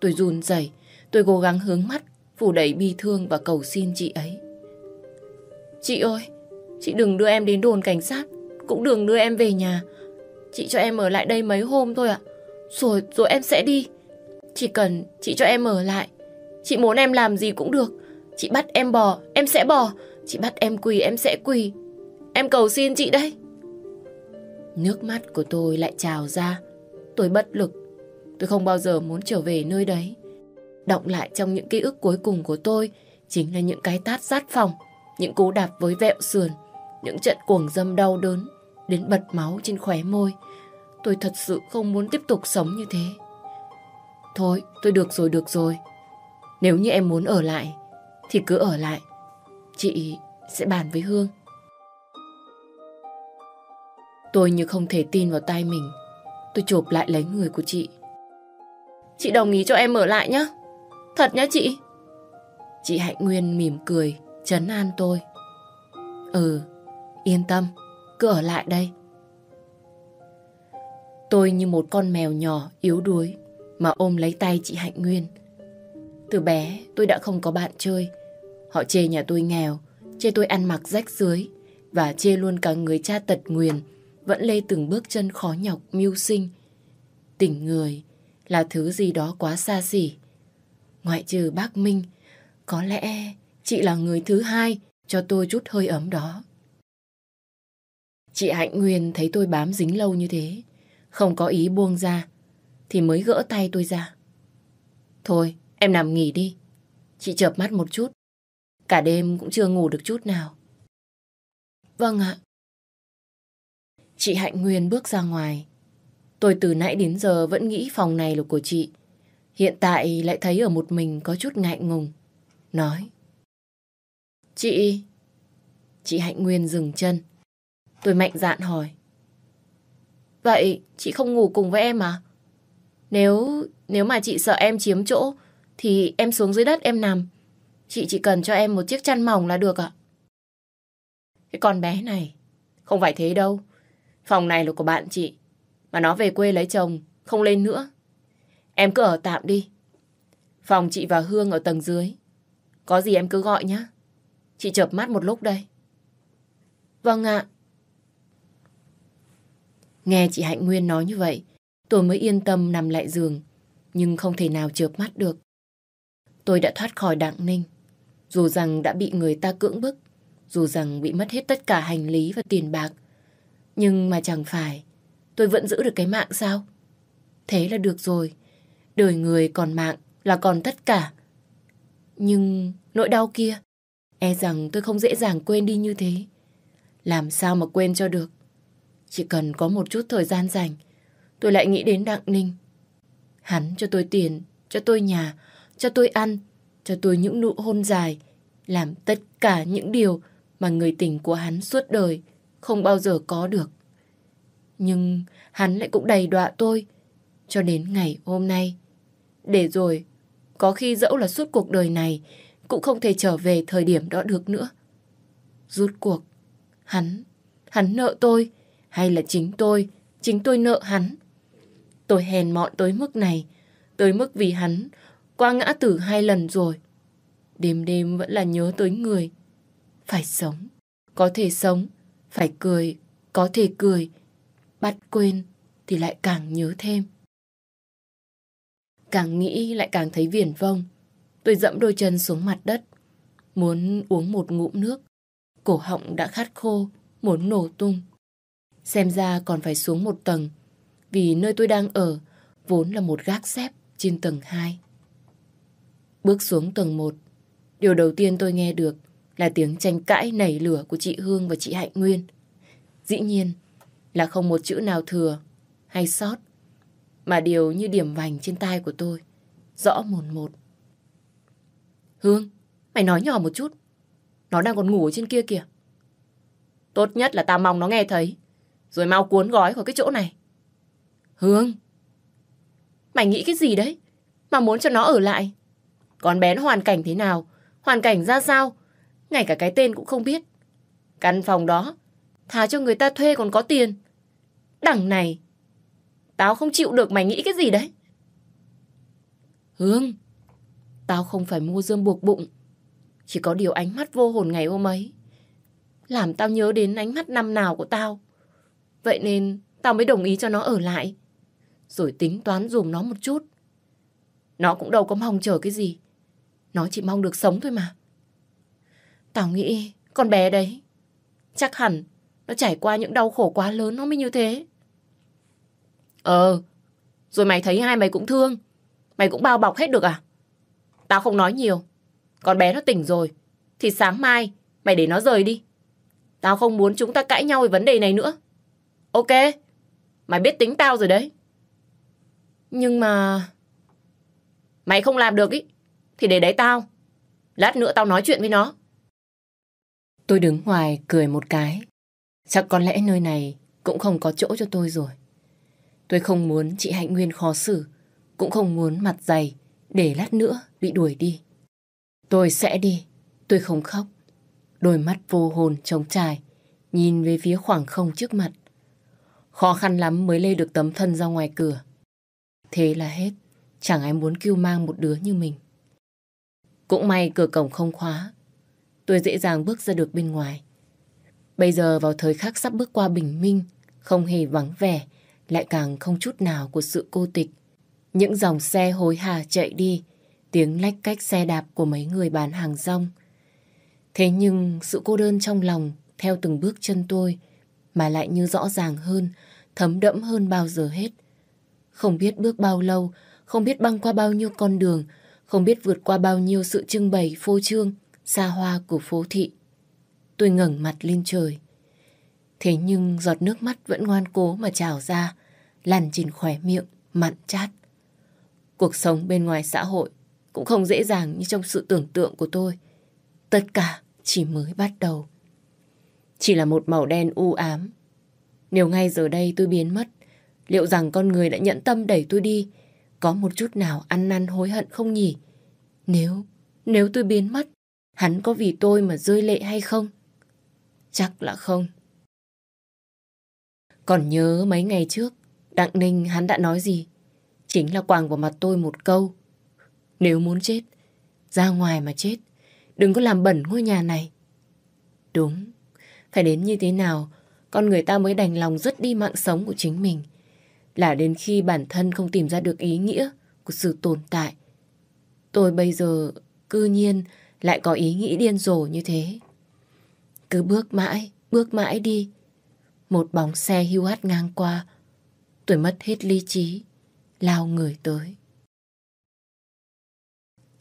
Tôi run rẩy, tôi cố gắng hướng mắt, phủ đầy bi thương và cầu xin chị ấy. Chị ơi, chị đừng đưa em đến đồn cảnh sát, cũng đừng đưa em về nhà. Chị cho em ở lại đây mấy hôm thôi ạ. Rồi, rồi em sẽ đi. Chỉ cần chị cho em ở lại. Chị muốn em làm gì cũng được. Chị bắt em bò, em sẽ bò. Chị bắt em quỳ, em sẽ quỳ. Em cầu xin chị đấy Nước mắt của tôi lại trào ra. Tôi bất lực. Tôi không bao giờ muốn trở về nơi đấy. Động lại trong những ký ức cuối cùng của tôi chính là những cái tát sát phòng, những cú đạp với vẹo sườn, những trận cuồng dâm đau đớn, đến bật máu trên khóe môi. Tôi thật sự không muốn tiếp tục sống như thế. Thôi, tôi được rồi, được rồi. Nếu như em muốn ở lại, thì cứ ở lại. Chị sẽ bàn với Hương. Tôi như không thể tin vào tay mình. Tôi chụp lại lấy người của chị. Chị đồng ý cho em ở lại nhé. Thật nhá chị. Chị Hạnh Nguyên mỉm cười, chấn an tôi. Ừ, yên tâm, cứ ở lại đây. Tôi như một con mèo nhỏ yếu đuối mà ôm lấy tay chị Hạnh Nguyên. Từ bé tôi đã không có bạn chơi. Họ chê nhà tôi nghèo, chê tôi ăn mặc rách dưới và chê luôn cả người cha tật nguyền vẫn lê từng bước chân khó nhọc mưu sinh. Tình người là thứ gì đó quá xa xỉ. Ngoại trừ bác Minh, có lẽ chị là người thứ hai cho tôi chút hơi ấm đó. Chị Hạnh Nguyên thấy tôi bám dính lâu như thế, không có ý buông ra, thì mới gỡ tay tôi ra. Thôi, em nằm nghỉ đi. Chị chợp mắt một chút. Cả đêm cũng chưa ngủ được chút nào. Vâng ạ. Chị Hạnh Nguyên bước ra ngoài. Tôi từ nãy đến giờ vẫn nghĩ phòng này là của chị. Hiện tại lại thấy ở một mình có chút ngại ngùng. Nói. Chị... Chị Hạnh Nguyên dừng chân. Tôi mạnh dạn hỏi. Vậy chị không ngủ cùng với em à? Nếu nếu mà chị sợ em chiếm chỗ thì em xuống dưới đất em nằm. Chị chỉ cần cho em một chiếc chăn mỏng là được ạ. Cái con bé này không phải thế đâu. Phòng này là của bạn chị. Mà nó về quê lấy chồng, không lên nữa. Em cứ ở tạm đi. Phòng chị và Hương ở tầng dưới. Có gì em cứ gọi nhé. Chị chợp mắt một lúc đây. Vâng ạ. Nghe chị Hạnh Nguyên nói như vậy, tôi mới yên tâm nằm lại giường, nhưng không thể nào chợp mắt được. Tôi đã thoát khỏi Đặng Ninh, dù rằng đã bị người ta cưỡng bức, dù rằng bị mất hết tất cả hành lý và tiền bạc. Nhưng mà chẳng phải, tôi vẫn giữ được cái mạng sao? Thế là được rồi, đời người còn mạng là còn tất cả. Nhưng nỗi đau kia, e rằng tôi không dễ dàng quên đi như thế. Làm sao mà quên cho được? Chỉ cần có một chút thời gian dành, tôi lại nghĩ đến Đặng Ninh. Hắn cho tôi tiền, cho tôi nhà, cho tôi ăn, cho tôi những nụ hôn dài, làm tất cả những điều mà người tình của hắn suốt đời không bao giờ có được. Nhưng hắn lại cũng đầy đọa tôi cho đến ngày hôm nay. Để rồi, có khi dẫu là suốt cuộc đời này cũng không thể trở về thời điểm đó được nữa. Rút cuộc, hắn, hắn nợ tôi, hay là chính tôi, chính tôi nợ hắn. Tôi hèn mọn tới mức này, tới mức vì hắn qua ngã tử hai lần rồi. Đêm đêm vẫn là nhớ tới người. Phải sống, có thể sống, phải cười, có thể cười. Bắt quên thì lại càng nhớ thêm. Càng nghĩ lại càng thấy viển vông. Tôi dẫm đôi chân xuống mặt đất. Muốn uống một ngụm nước. Cổ họng đã khát khô, muốn nổ tung. Xem ra còn phải xuống một tầng, vì nơi tôi đang ở vốn là một gác xếp trên tầng 2. Bước xuống tầng 1, điều đầu tiên tôi nghe được là tiếng tranh cãi nảy lửa của chị Hương và chị Hạnh Nguyên. Dĩ nhiên là không một chữ nào thừa hay sót, mà điều như điểm vành trên tai của tôi, rõ mồn một. Hương, mày nói nhỏ một chút, nó đang còn ngủ ở trên kia kìa. Tốt nhất là tao mong nó nghe thấy. Rồi mau cuốn gói khỏi cái chỗ này. Hương! Mày nghĩ cái gì đấy? Mà muốn cho nó ở lại? Con bé nó hoàn cảnh thế nào? Hoàn cảnh ra sao? Ngay cả cái tên cũng không biết. Căn phòng đó, thà cho người ta thuê còn có tiền. Đằng này, tao không chịu được mày nghĩ cái gì đấy? Hương, tao không phải mua dơm buộc bụng. Chỉ có điều ánh mắt vô hồn ngày hôm ấy. Làm tao nhớ đến ánh mắt năm nào của tao. Vậy nên tao mới đồng ý cho nó ở lại. Rồi tính toán dùm nó một chút. Nó cũng đâu có mong chờ cái gì. Nó chỉ mong được sống thôi mà. Tao nghĩ con bé đấy chắc hẳn nó trải qua những đau khổ quá lớn nó mới như thế. Ờ, rồi mày thấy hai mày cũng thương. Mày cũng bao bọc hết được à? Tao không nói nhiều. Con bé nó tỉnh rồi. Thì sáng mai mày để nó rời đi. Tao không muốn chúng ta cãi nhau về vấn đề này nữa. Ok, mày biết tính tao rồi đấy. Nhưng mà... Mày không làm được ý, thì để đấy tao. Lát nữa tao nói chuyện với nó. Tôi đứng ngoài cười một cái. Chắc có lẽ nơi này cũng không có chỗ cho tôi rồi. Tôi không muốn chị Hạnh Nguyên khó xử, cũng không muốn mặt dày để lát nữa bị đuổi đi. Tôi sẽ đi, tôi không khóc. Đôi mắt vô hồn trống trải, nhìn về phía khoảng không trước mặt. Khó khăn lắm mới lê được tấm thân ra ngoài cửa. Thế là hết, chẳng ai muốn kêu mang một đứa như mình. Cũng may cửa cổng không khóa, tôi dễ dàng bước ra được bên ngoài. Bây giờ vào thời khắc sắp bước qua bình minh, không hề vắng vẻ, lại càng không chút nào của sự cô tịch. Những dòng xe hối hả chạy đi, tiếng lách cách xe đạp của mấy người bán hàng rong. Thế nhưng sự cô đơn trong lòng theo từng bước chân tôi mà lại như rõ ràng hơn, thấm đẫm hơn bao giờ hết. Không biết bước bao lâu, không biết băng qua bao nhiêu con đường, không biết vượt qua bao nhiêu sự trưng bày phô trương, xa hoa của phố thị. Tôi ngẩng mặt lên trời. Thế nhưng giọt nước mắt vẫn ngoan cố mà trào ra, lằn trên khỏe miệng, mặn chát. Cuộc sống bên ngoài xã hội cũng không dễ dàng như trong sự tưởng tượng của tôi. Tất cả chỉ mới bắt đầu. Chỉ là một màu đen u ám. Nếu ngay giờ đây tôi biến mất, liệu rằng con người đã nhận tâm đẩy tôi đi, có một chút nào ăn năn hối hận không nhỉ? Nếu, nếu tôi biến mất, hắn có vì tôi mà rơi lệ hay không? Chắc là không. Còn nhớ mấy ngày trước, Đặng Ninh hắn đã nói gì? Chính là quàng vào mặt tôi một câu. Nếu muốn chết, ra ngoài mà chết. Đừng có làm bẩn ngôi nhà này. Đúng, phải đến như thế nào con người ta mới đành lòng dứt đi mạng sống của chính mình. Là đến khi bản thân không tìm ra được ý nghĩa của sự tồn tại. Tôi bây giờ cư nhiên lại có ý nghĩ điên rồ như thế. Cứ bước mãi, bước mãi đi. Một bóng xe hưu hắt ngang qua. Tôi mất hết lý trí, lao người tới.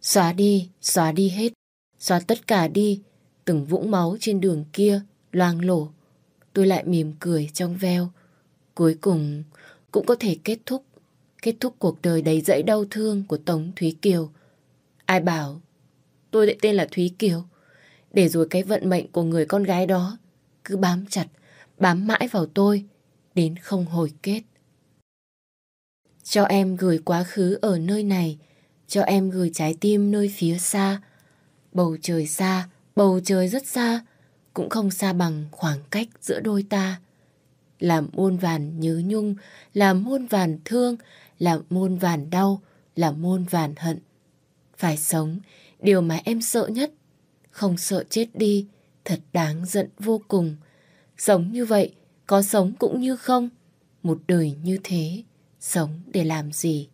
Xóa đi, xóa đi hết, xóa tất cả đi, từng vũng máu trên đường kia, loang lổ. Tôi lại mỉm cười trong veo. Cuối cùng cũng có thể kết thúc, kết thúc cuộc đời đầy dẫy đau thương của Tống Thúy Kiều. Ai bảo tôi lại tên là Thúy Kiều, để rồi cái vận mệnh của người con gái đó cứ bám chặt, bám mãi vào tôi, đến không hồi kết. Cho em gửi quá khứ ở nơi này, cho em gửi trái tim nơi phía xa. Bầu trời xa, bầu trời rất xa, cũng không xa bằng khoảng cách giữa đôi ta. Làm muôn vàn nhớ nhung, làm muôn vàn thương, làm muôn vàn đau, làm muôn vàn hận. Phải sống, điều mà em sợ nhất, không sợ chết đi, thật đáng giận vô cùng. Sống như vậy, có sống cũng như không. Một đời như thế, sống để làm gì?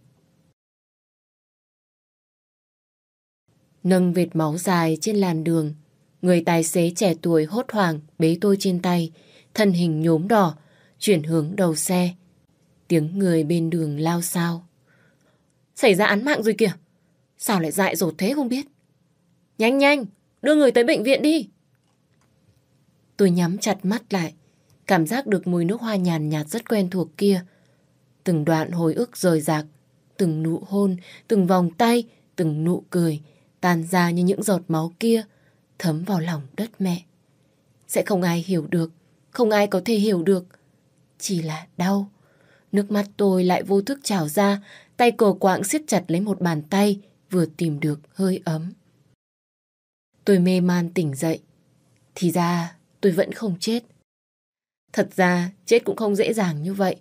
Nâng vệt máu dài trên làn đường, người tài xế trẻ tuổi hốt hoảng bế tôi trên tay, thân hình nhốm đỏ, chuyển hướng đầu xe. Tiếng người bên đường lao sao. Xảy ra án mạng rồi kìa. Sao lại dại dột thế không biết. Nhanh nhanh, đưa người tới bệnh viện đi. Tôi nhắm chặt mắt lại, cảm giác được mùi nước hoa nhàn nhạt rất quen thuộc kia. Từng đoạn hồi ức rời rạc, từng nụ hôn, từng vòng tay, từng nụ cười, tan ra như những giọt máu kia, thấm vào lòng đất mẹ. Sẽ không ai hiểu được, không ai có thể hiểu được. Chỉ là đau. Nước mắt tôi lại vô thức trào ra, tay cờ quạng siết chặt lấy một bàn tay, vừa tìm được hơi ấm. Tôi mê man tỉnh dậy. Thì ra tôi vẫn không chết. Thật ra chết cũng không dễ dàng như vậy.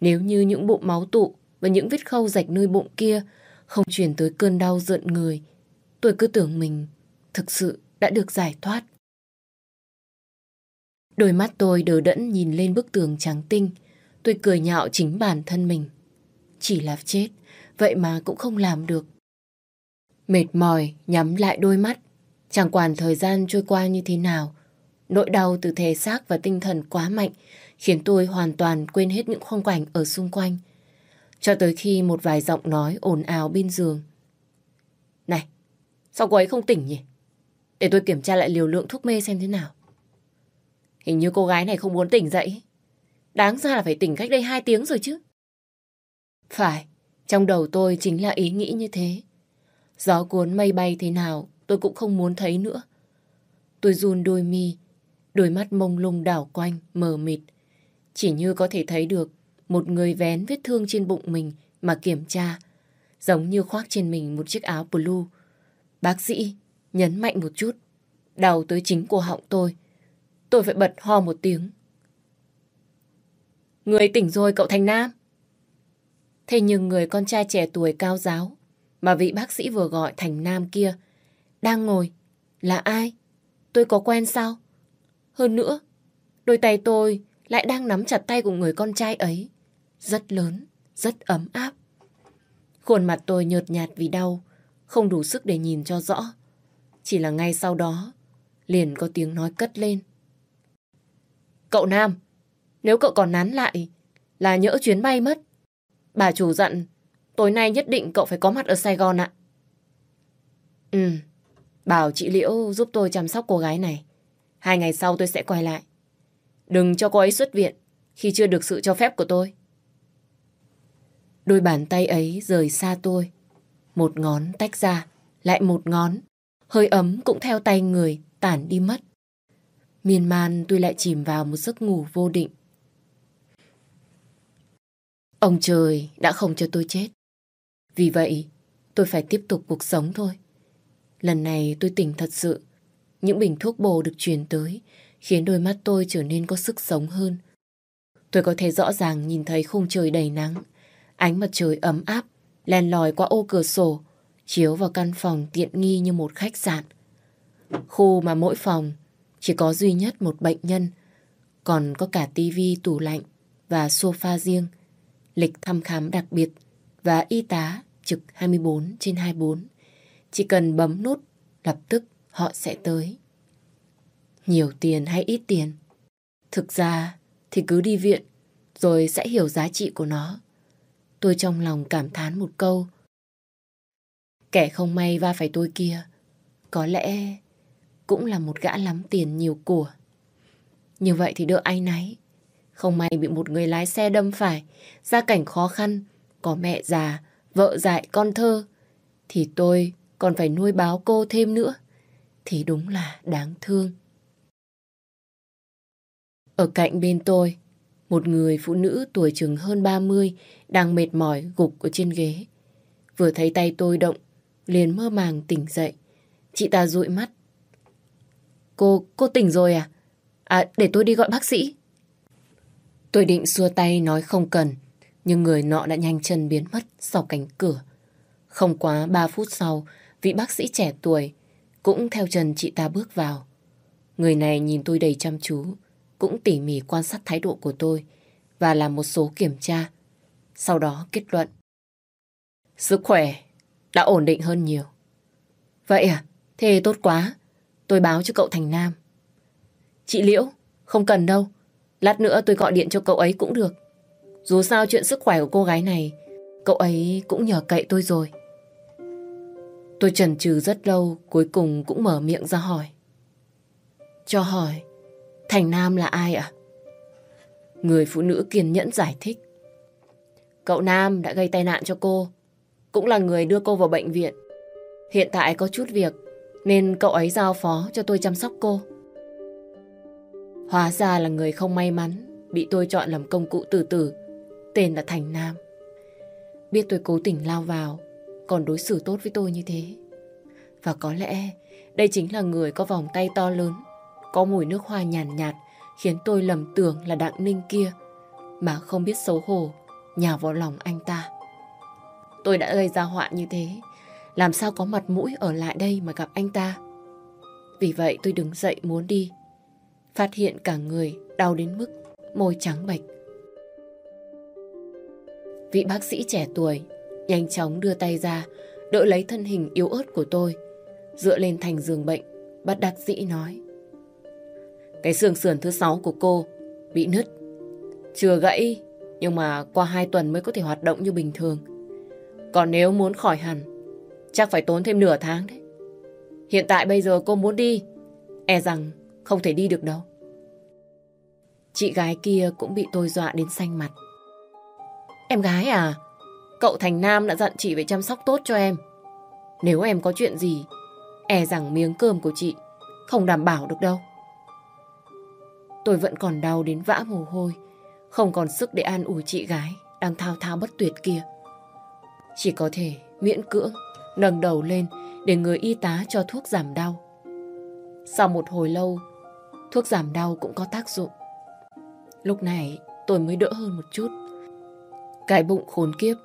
Nếu như những bụng máu tụ và những vết khâu rạch nơi bụng kia không chuyển tới cơn đau giận người, tôi cứ tưởng mình thực sự đã được giải thoát. Đôi mắt tôi đờ đẫn nhìn lên bức tường trắng tinh. Tôi cười nhạo chính bản thân mình. Chỉ là chết, vậy mà cũng không làm được. Mệt mỏi, nhắm lại đôi mắt. Chẳng quản thời gian trôi qua như thế nào. Nỗi đau từ thể xác và tinh thần quá mạnh khiến tôi hoàn toàn quên hết những khung cảnh ở xung quanh. Cho tới khi một vài giọng nói ồn ào bên giường. Này, sao cô ấy không tỉnh nhỉ? Để tôi kiểm tra lại liều lượng thuốc mê xem thế nào. Hình như cô gái này không muốn tỉnh dậy. Đáng ra là phải tỉnh cách đây hai tiếng rồi chứ. Phải, trong đầu tôi chính là ý nghĩ như thế. Gió cuốn mây bay thế nào tôi cũng không muốn thấy nữa. Tôi run đôi mi, đôi mắt mông lung đảo quanh, mờ mịt. Chỉ như có thể thấy được một người vén vết thương trên bụng mình mà kiểm tra. Giống như khoác trên mình một chiếc áo blue. Bác sĩ nhấn mạnh một chút. Đau tới chính cổ họng tôi. Tôi phải bật ho một tiếng. Người tỉnh rồi cậu Thành Nam. Thế nhưng người con trai trẻ tuổi cao giáo mà vị bác sĩ vừa gọi Thành Nam kia đang ngồi là ai? Tôi có quen sao? Hơn nữa, đôi tay tôi lại đang nắm chặt tay của người con trai ấy. Rất lớn, rất ấm áp. Khuôn mặt tôi nhợt nhạt vì đau, không đủ sức để nhìn cho rõ. Chỉ là ngay sau đó, liền có tiếng nói cất lên. Cậu Nam, nếu cậu còn nán lại, là nhỡ chuyến bay mất. Bà chủ dặn, tối nay nhất định cậu phải có mặt ở Sài Gòn ạ. Ừ, bảo chị Liễu giúp tôi chăm sóc cô gái này. Hai ngày sau tôi sẽ quay lại. Đừng cho cô ấy xuất viện khi chưa được sự cho phép của tôi. Đôi bàn tay ấy rời xa tôi. Một ngón tách ra, lại một ngón. Hơi ấm cũng theo tay người, tản đi mất. Miên man tôi lại chìm vào một giấc ngủ vô định. Ông trời đã không cho tôi chết. Vì vậy, tôi phải tiếp tục cuộc sống thôi. Lần này tôi tỉnh thật sự. Những bình thuốc bồ được truyền tới khiến đôi mắt tôi trở nên có sức sống hơn. Tôi có thể rõ ràng nhìn thấy khung trời đầy nắng, ánh mặt trời ấm áp, len lỏi qua ô cửa sổ, chiếu vào căn phòng tiện nghi như một khách sạn. Khu mà mỗi phòng chỉ có duy nhất một bệnh nhân, còn có cả tivi, tủ lạnh và sofa riêng, lịch thăm khám đặc biệt và y tá trực 24 trên 24. Chỉ cần bấm nút, lập tức họ sẽ tới. Nhiều tiền hay ít tiền, thực ra thì cứ đi viện rồi sẽ hiểu giá trị của nó. Tôi trong lòng cảm thán một câu. Kẻ không may va phải tôi kia, có lẽ cũng là một gã lắm tiền nhiều của. Như vậy thì đỡ ai nấy. Không may bị một người lái xe đâm phải, gia cảnh khó khăn, có mẹ già, vợ dại, con thơ, thì tôi còn phải nuôi báo cô thêm nữa. Thì đúng là đáng thương. Ở cạnh bên tôi, một người phụ nữ tuổi chừng hơn 30 đang mệt mỏi gục ở trên ghế. Vừa thấy tay tôi động, liền mơ màng tỉnh dậy. Chị ta dụi mắt. Cô, cô tỉnh rồi à? À, để tôi đi gọi bác sĩ. Tôi định xua tay nói không cần, nhưng người nọ đã nhanh chân biến mất sau cánh cửa. Không quá 3 phút sau, vị bác sĩ trẻ tuổi cũng theo chân chị ta bước vào. Người này nhìn tôi đầy chăm chú, cũng tỉ mỉ quan sát thái độ của tôi và làm một số kiểm tra. Sau đó kết luận. Sức khỏe đã ổn định hơn nhiều. Vậy à? Thế tốt quá. Tôi báo cho cậu Thành Nam. Chị Liễu, không cần đâu. Lát nữa tôi gọi điện cho cậu ấy cũng được. Dù sao chuyện sức khỏe của cô gái này, cậu ấy cũng nhờ cậy tôi rồi. Tôi chần chừ rất lâu, cuối cùng cũng mở miệng ra hỏi. Cho hỏi, Thành Nam là ai ạ? Người phụ nữ kiên nhẫn giải thích. Cậu Nam đã gây tai nạn cho cô, cũng là người đưa cô vào bệnh viện. Hiện tại có chút việc, nên cậu ấy giao phó cho tôi chăm sóc cô. Hóa ra là người không may mắn, bị tôi chọn làm công cụ tử tử, tên là Thành Nam. Biết tôi cố tình lao vào, còn đối xử tốt với tôi như thế. Và có lẽ đây chính là người có vòng tay to lớn có mùi nước hoa nhàn nhạt, nhạt khiến tôi lầm tưởng là Đặng Ninh kia mà không biết xấu hổ nhào vào lòng anh ta. Tôi đã gây ra họa như thế, làm sao có mặt mũi ở lại đây mà gặp anh ta. Vì vậy tôi đứng dậy muốn đi, phát hiện cả người đau đến mức môi trắng bệch. Vị bác sĩ trẻ tuổi nhanh chóng đưa tay ra, đỡ lấy thân hình yếu ớt của tôi, dựa lên thành giường bệnh, bắt đặc dĩ nói. Cái xương sườn thứ sáu của cô bị nứt. Chưa gãy, nhưng mà qua hai tuần mới có thể hoạt động như bình thường. Còn nếu muốn khỏi hẳn, chắc phải tốn thêm nửa tháng đấy. Hiện tại bây giờ cô muốn đi, e rằng không thể đi được đâu. Chị gái kia cũng bị tôi dọa đến xanh mặt. Em gái à, cậu Thành Nam đã dặn chị phải chăm sóc tốt cho em. Nếu em có chuyện gì, e rằng miếng cơm của chị không đảm bảo được đâu. Tôi vẫn còn đau đến vã mồ hôi, không còn sức để an ủi chị gái đang thao thao bất tuyệt kia. Chỉ có thể miễn cưỡng nâng đầu lên để người y tá cho thuốc giảm đau. Sau một hồi lâu, thuốc giảm đau cũng có tác dụng. Lúc này tôi mới đỡ hơn một chút. Cái bụng khốn kiếp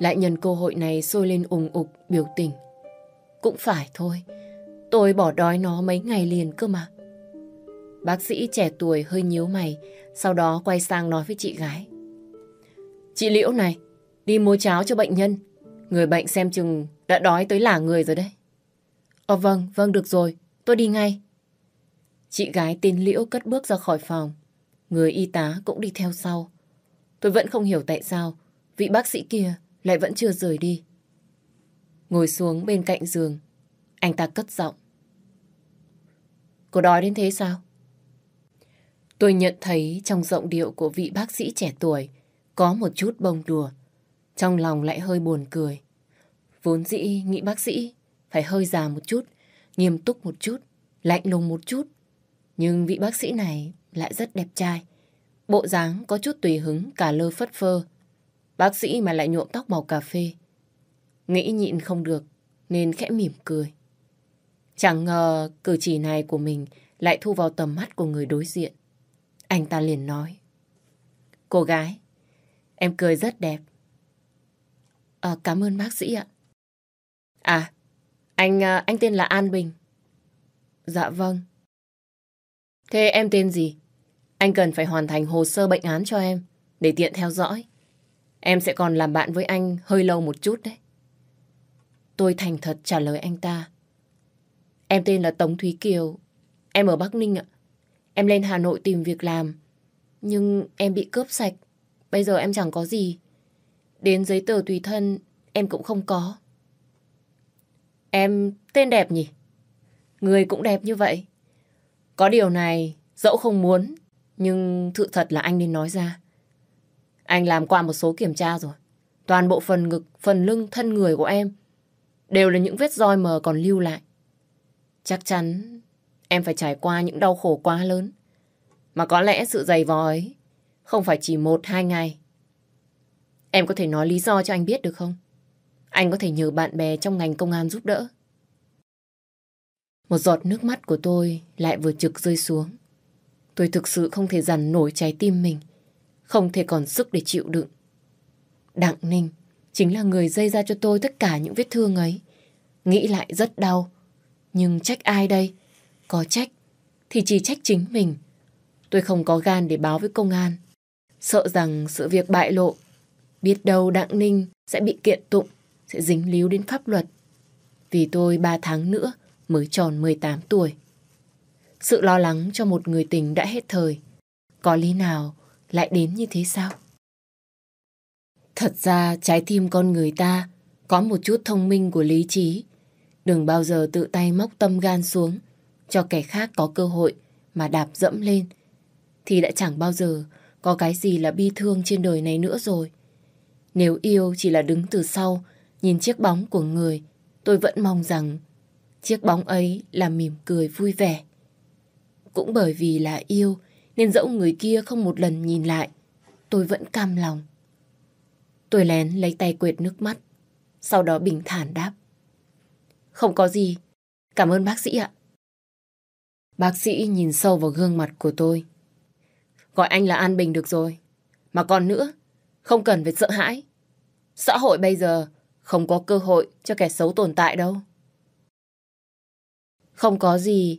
lại nhân cơ hội này sôi lên ủng ục biểu tình. Cũng phải thôi, tôi bỏ đói nó mấy ngày liền cơ mà. Bác sĩ trẻ tuổi hơi nhíu mày, sau đó quay sang nói với chị gái. Chị Liễu này, đi mua cháo cho bệnh nhân. Người bệnh xem chừng đã đói tới lả người rồi đấy. Ồ vâng, vâng được rồi, tôi đi ngay. Chị gái tên Liễu cất bước ra khỏi phòng. Người y tá cũng đi theo sau. Tôi vẫn không hiểu tại sao vị bác sĩ kia lại vẫn chưa rời đi. Ngồi xuống bên cạnh giường, anh ta cất giọng. Cô đói đến thế sao? Tôi nhận thấy trong giọng điệu của vị bác sĩ trẻ tuổi có một chút bông đùa. Trong lòng lại hơi buồn cười. Vốn dĩ nghĩ bác sĩ phải hơi già một chút, nghiêm túc một chút, lạnh lùng một chút. Nhưng vị bác sĩ này lại rất đẹp trai. Bộ dáng có chút tùy hứng cả lơ phất phơ. Bác sĩ mà lại nhuộm tóc màu cà phê. Nghĩ nhịn không được nên khẽ mỉm cười. Chẳng ngờ cử chỉ này của mình lại thu vào tầm mắt của người đối diện. Anh ta liền nói. Cô gái, em cười rất đẹp. À, cảm ơn bác sĩ ạ. À, anh ờ, anh tên là An Bình. Dạ vâng. Thế em tên gì? Anh cần phải hoàn thành hồ sơ bệnh án cho em để tiện theo dõi. Em sẽ còn làm bạn với anh hơi lâu một chút đấy. Tôi thành thật trả lời anh ta. Em tên là Tống Thúy Kiều. Em ở Bắc Ninh ạ. Em lên Hà Nội tìm việc làm. Nhưng em bị cướp sạch. Bây giờ em chẳng có gì. Đến giấy tờ tùy thân em cũng không có. Em tên đẹp nhỉ? Người cũng đẹp như vậy. Có điều này dẫu không muốn nhưng sự thật là anh nên nói ra. Anh làm qua một số kiểm tra rồi. Toàn bộ phần ngực, phần lưng, thân người của em đều là những vết roi mờ còn lưu lại. Chắc chắn em phải trải qua những đau khổ quá lớn. Mà có lẽ sự dày vò ấy không phải chỉ một, hai ngày. Em có thể nói lý do cho anh biết được không? Anh có thể nhờ bạn bè trong ngành công an giúp đỡ. Một giọt nước mắt của tôi lại vừa trực rơi xuống. Tôi thực sự không thể dằn nổi trái tim mình. Không thể còn sức để chịu đựng. Đặng Ninh chính là người gây ra cho tôi tất cả những vết thương ấy. Nghĩ lại rất đau. Nhưng trách ai đây? Có trách thì chỉ trách chính mình. Tôi không có gan để báo với công an. Sợ rằng sự việc bại lộ. Biết đâu Đặng Ninh sẽ bị kiện tụng, sẽ dính líu đến pháp luật. Vì tôi ba tháng nữa mới tròn 18 tuổi. Sự lo lắng cho một người tình đã hết thời. Có lý nào lại đến như thế sao? Thật ra trái tim con người ta có một chút thông minh của lý trí. Đừng bao giờ tự tay móc tâm gan xuống cho kẻ khác có cơ hội mà đạp dẫm lên. Thì đã chẳng bao giờ có cái gì là bi thương trên đời này nữa rồi. Nếu yêu chỉ là đứng từ sau, nhìn chiếc bóng của người, tôi vẫn mong rằng chiếc bóng ấy là mỉm cười vui vẻ. Cũng bởi vì là yêu nên dẫu người kia không một lần nhìn lại, tôi vẫn cam lòng. Tôi lén lấy tay quệt nước mắt, sau đó bình thản đáp. Không có gì, cảm ơn bác sĩ ạ. Bác sĩ nhìn sâu vào gương mặt của tôi. Gọi anh là An Bình được rồi. Mà còn nữa, không cần phải sợ hãi. Xã hội bây giờ không có cơ hội cho kẻ xấu tồn tại đâu. Không có gì,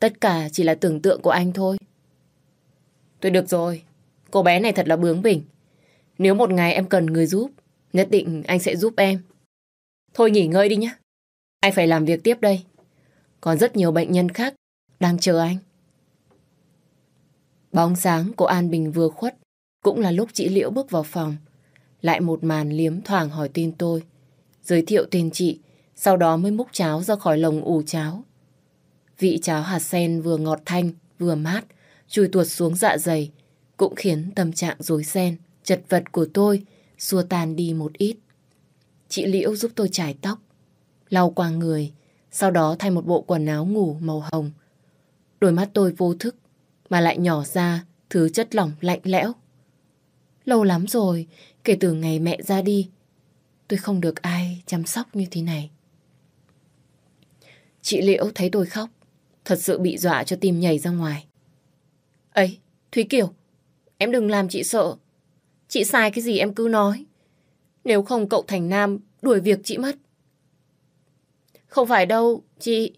tất cả chỉ là tưởng tượng của anh thôi. Tôi được rồi, cô bé này thật là bướng bỉnh. Nếu một ngày em cần người giúp, nhất định anh sẽ giúp em. Thôi nghỉ ngơi đi nhé. Anh phải làm việc tiếp đây. Còn rất nhiều bệnh nhân khác đang chờ anh. Bóng sáng của An Bình vừa khuất, cũng là lúc chị Liễu bước vào phòng. Lại một màn liếm thoảng hỏi tên tôi. Giới thiệu tên chị, sau đó mới múc cháo ra khỏi lồng ủ cháo. Vị cháo hạt sen vừa ngọt thanh, vừa mát, chui tuột xuống dạ dày, cũng khiến tâm trạng rối ren, chật vật của tôi xua tan đi một ít. Chị Liễu giúp tôi chải tóc, lau qua người, sau đó thay một bộ quần áo ngủ màu hồng. Đôi mắt tôi vô thức, mà lại nhỏ ra thứ chất lỏng lạnh lẽo. Lâu lắm rồi, kể từ ngày mẹ ra đi, tôi không được ai chăm sóc như thế này. Chị Liễu thấy tôi khóc, thật sự bị dọa cho tim nhảy ra ngoài. Ấy, Thúy Kiều, em đừng làm chị sợ. Chị sai cái gì em cứ nói. Nếu không cậu Thành Nam đuổi việc chị mất. Không phải đâu, chị.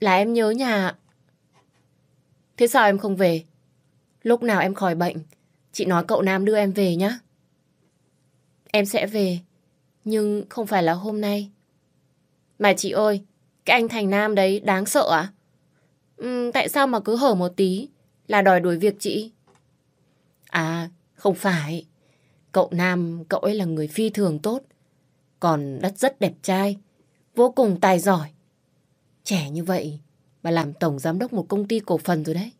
Là em nhớ nhà. Thế sao em không về? Lúc nào em khỏi bệnh, chị nói cậu Nam đưa em về nhé. Em sẽ về, nhưng không phải là hôm nay. Mà chị ơi, cái anh Thành Nam đấy đáng sợ à? Ừ, tại sao mà cứ hở một tí là đòi đuổi việc chị? À, không phải. Cậu Nam, cậu ấy là người phi thường tốt. Còn đất rất đẹp trai, vô cùng tài giỏi. Trẻ như vậy mà làm tổng giám đốc một công ty cổ phần rồi đấy.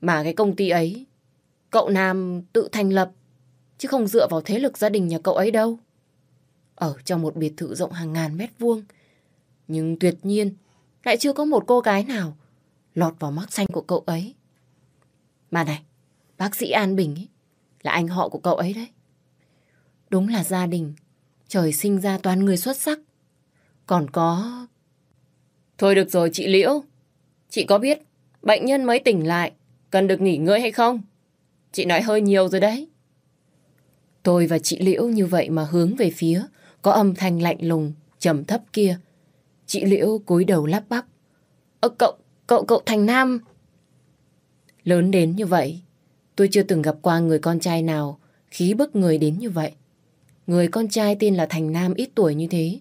Mà cái công ty ấy, cậu Nam tự thành lập, chứ không dựa vào thế lực gia đình nhà cậu ấy đâu. Ở trong một biệt thự rộng hàng ngàn mét vuông, nhưng tuyệt nhiên lại chưa có một cô gái nào lọt vào mắt xanh của cậu ấy. Mà này, bác sĩ An Bình ấy, là anh họ của cậu ấy đấy. Đúng là gia đình, trời sinh ra toàn người xuất sắc. Còn có... Thôi được rồi chị Liễu, chị có biết bệnh nhân mới tỉnh lại cần được nghỉ ngơi hay không? Chị nói hơi nhiều rồi đấy. Tôi và chị Liễu như vậy mà hướng về phía có âm thanh lạnh lùng, trầm thấp kia. Chị Liễu cúi đầu lắp bắp. Ơ cậu, cậu, cậu Thành Nam. Lớn đến như vậy, tôi chưa từng gặp qua người con trai nào khí bức người đến như vậy. Người con trai tên là Thành Nam ít tuổi như thế.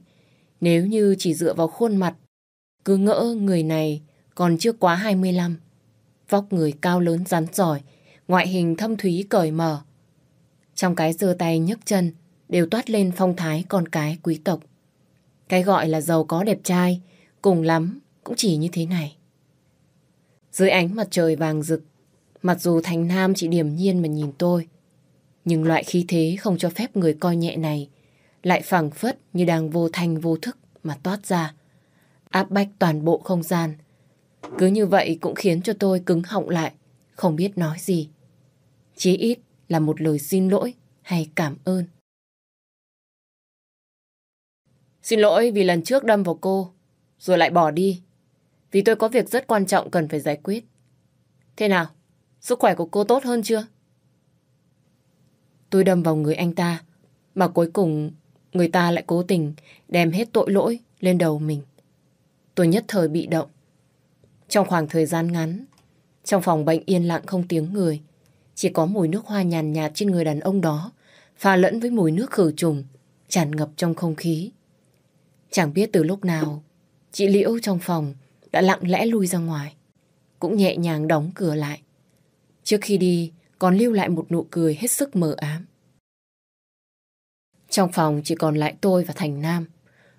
Nếu như chỉ dựa vào khuôn mặt, cứ ngỡ người này còn chưa quá 25. Vóc người cao lớn rắn giỏi, ngoại hình thâm thúy cởi mở. Trong cái giơ tay nhấc chân đều toát lên phong thái con cái quý tộc. Cái gọi là giàu có đẹp trai, cùng lắm cũng chỉ như thế này. Dưới ánh mặt trời vàng rực, mặc dù Thành Nam chỉ điềm nhiên mà nhìn tôi, nhưng loại khí thế không cho phép người coi nhẹ này lại phẳng phất như đang vô thanh vô thức mà toát ra. Áp bách toàn bộ không gian. Cứ như vậy cũng khiến cho tôi cứng họng lại, không biết nói gì. Chí ít là một lời xin lỗi hay cảm ơn. Xin lỗi vì lần trước đâm vào cô, rồi lại bỏ đi. Vì tôi có việc rất quan trọng cần phải giải quyết. Thế nào? Sức khỏe của cô tốt hơn chưa? Tôi đâm vào người anh ta, mà cuối cùng người ta lại cố tình đem hết tội lỗi lên đầu mình. Tôi nhất thời bị động. Trong khoảng thời gian ngắn, trong phòng bệnh yên lặng không tiếng người, chỉ có mùi nước hoa nhàn nhạt trên người đàn ông đó, pha lẫn với mùi nước khử trùng, tràn ngập trong không khí. Chẳng biết từ lúc nào, chị Liễu trong phòng đã lặng lẽ lui ra ngoài, cũng nhẹ nhàng đóng cửa lại. Trước khi đi, còn lưu lại một nụ cười hết sức mờ ám. Trong phòng chỉ còn lại tôi và Thành Nam.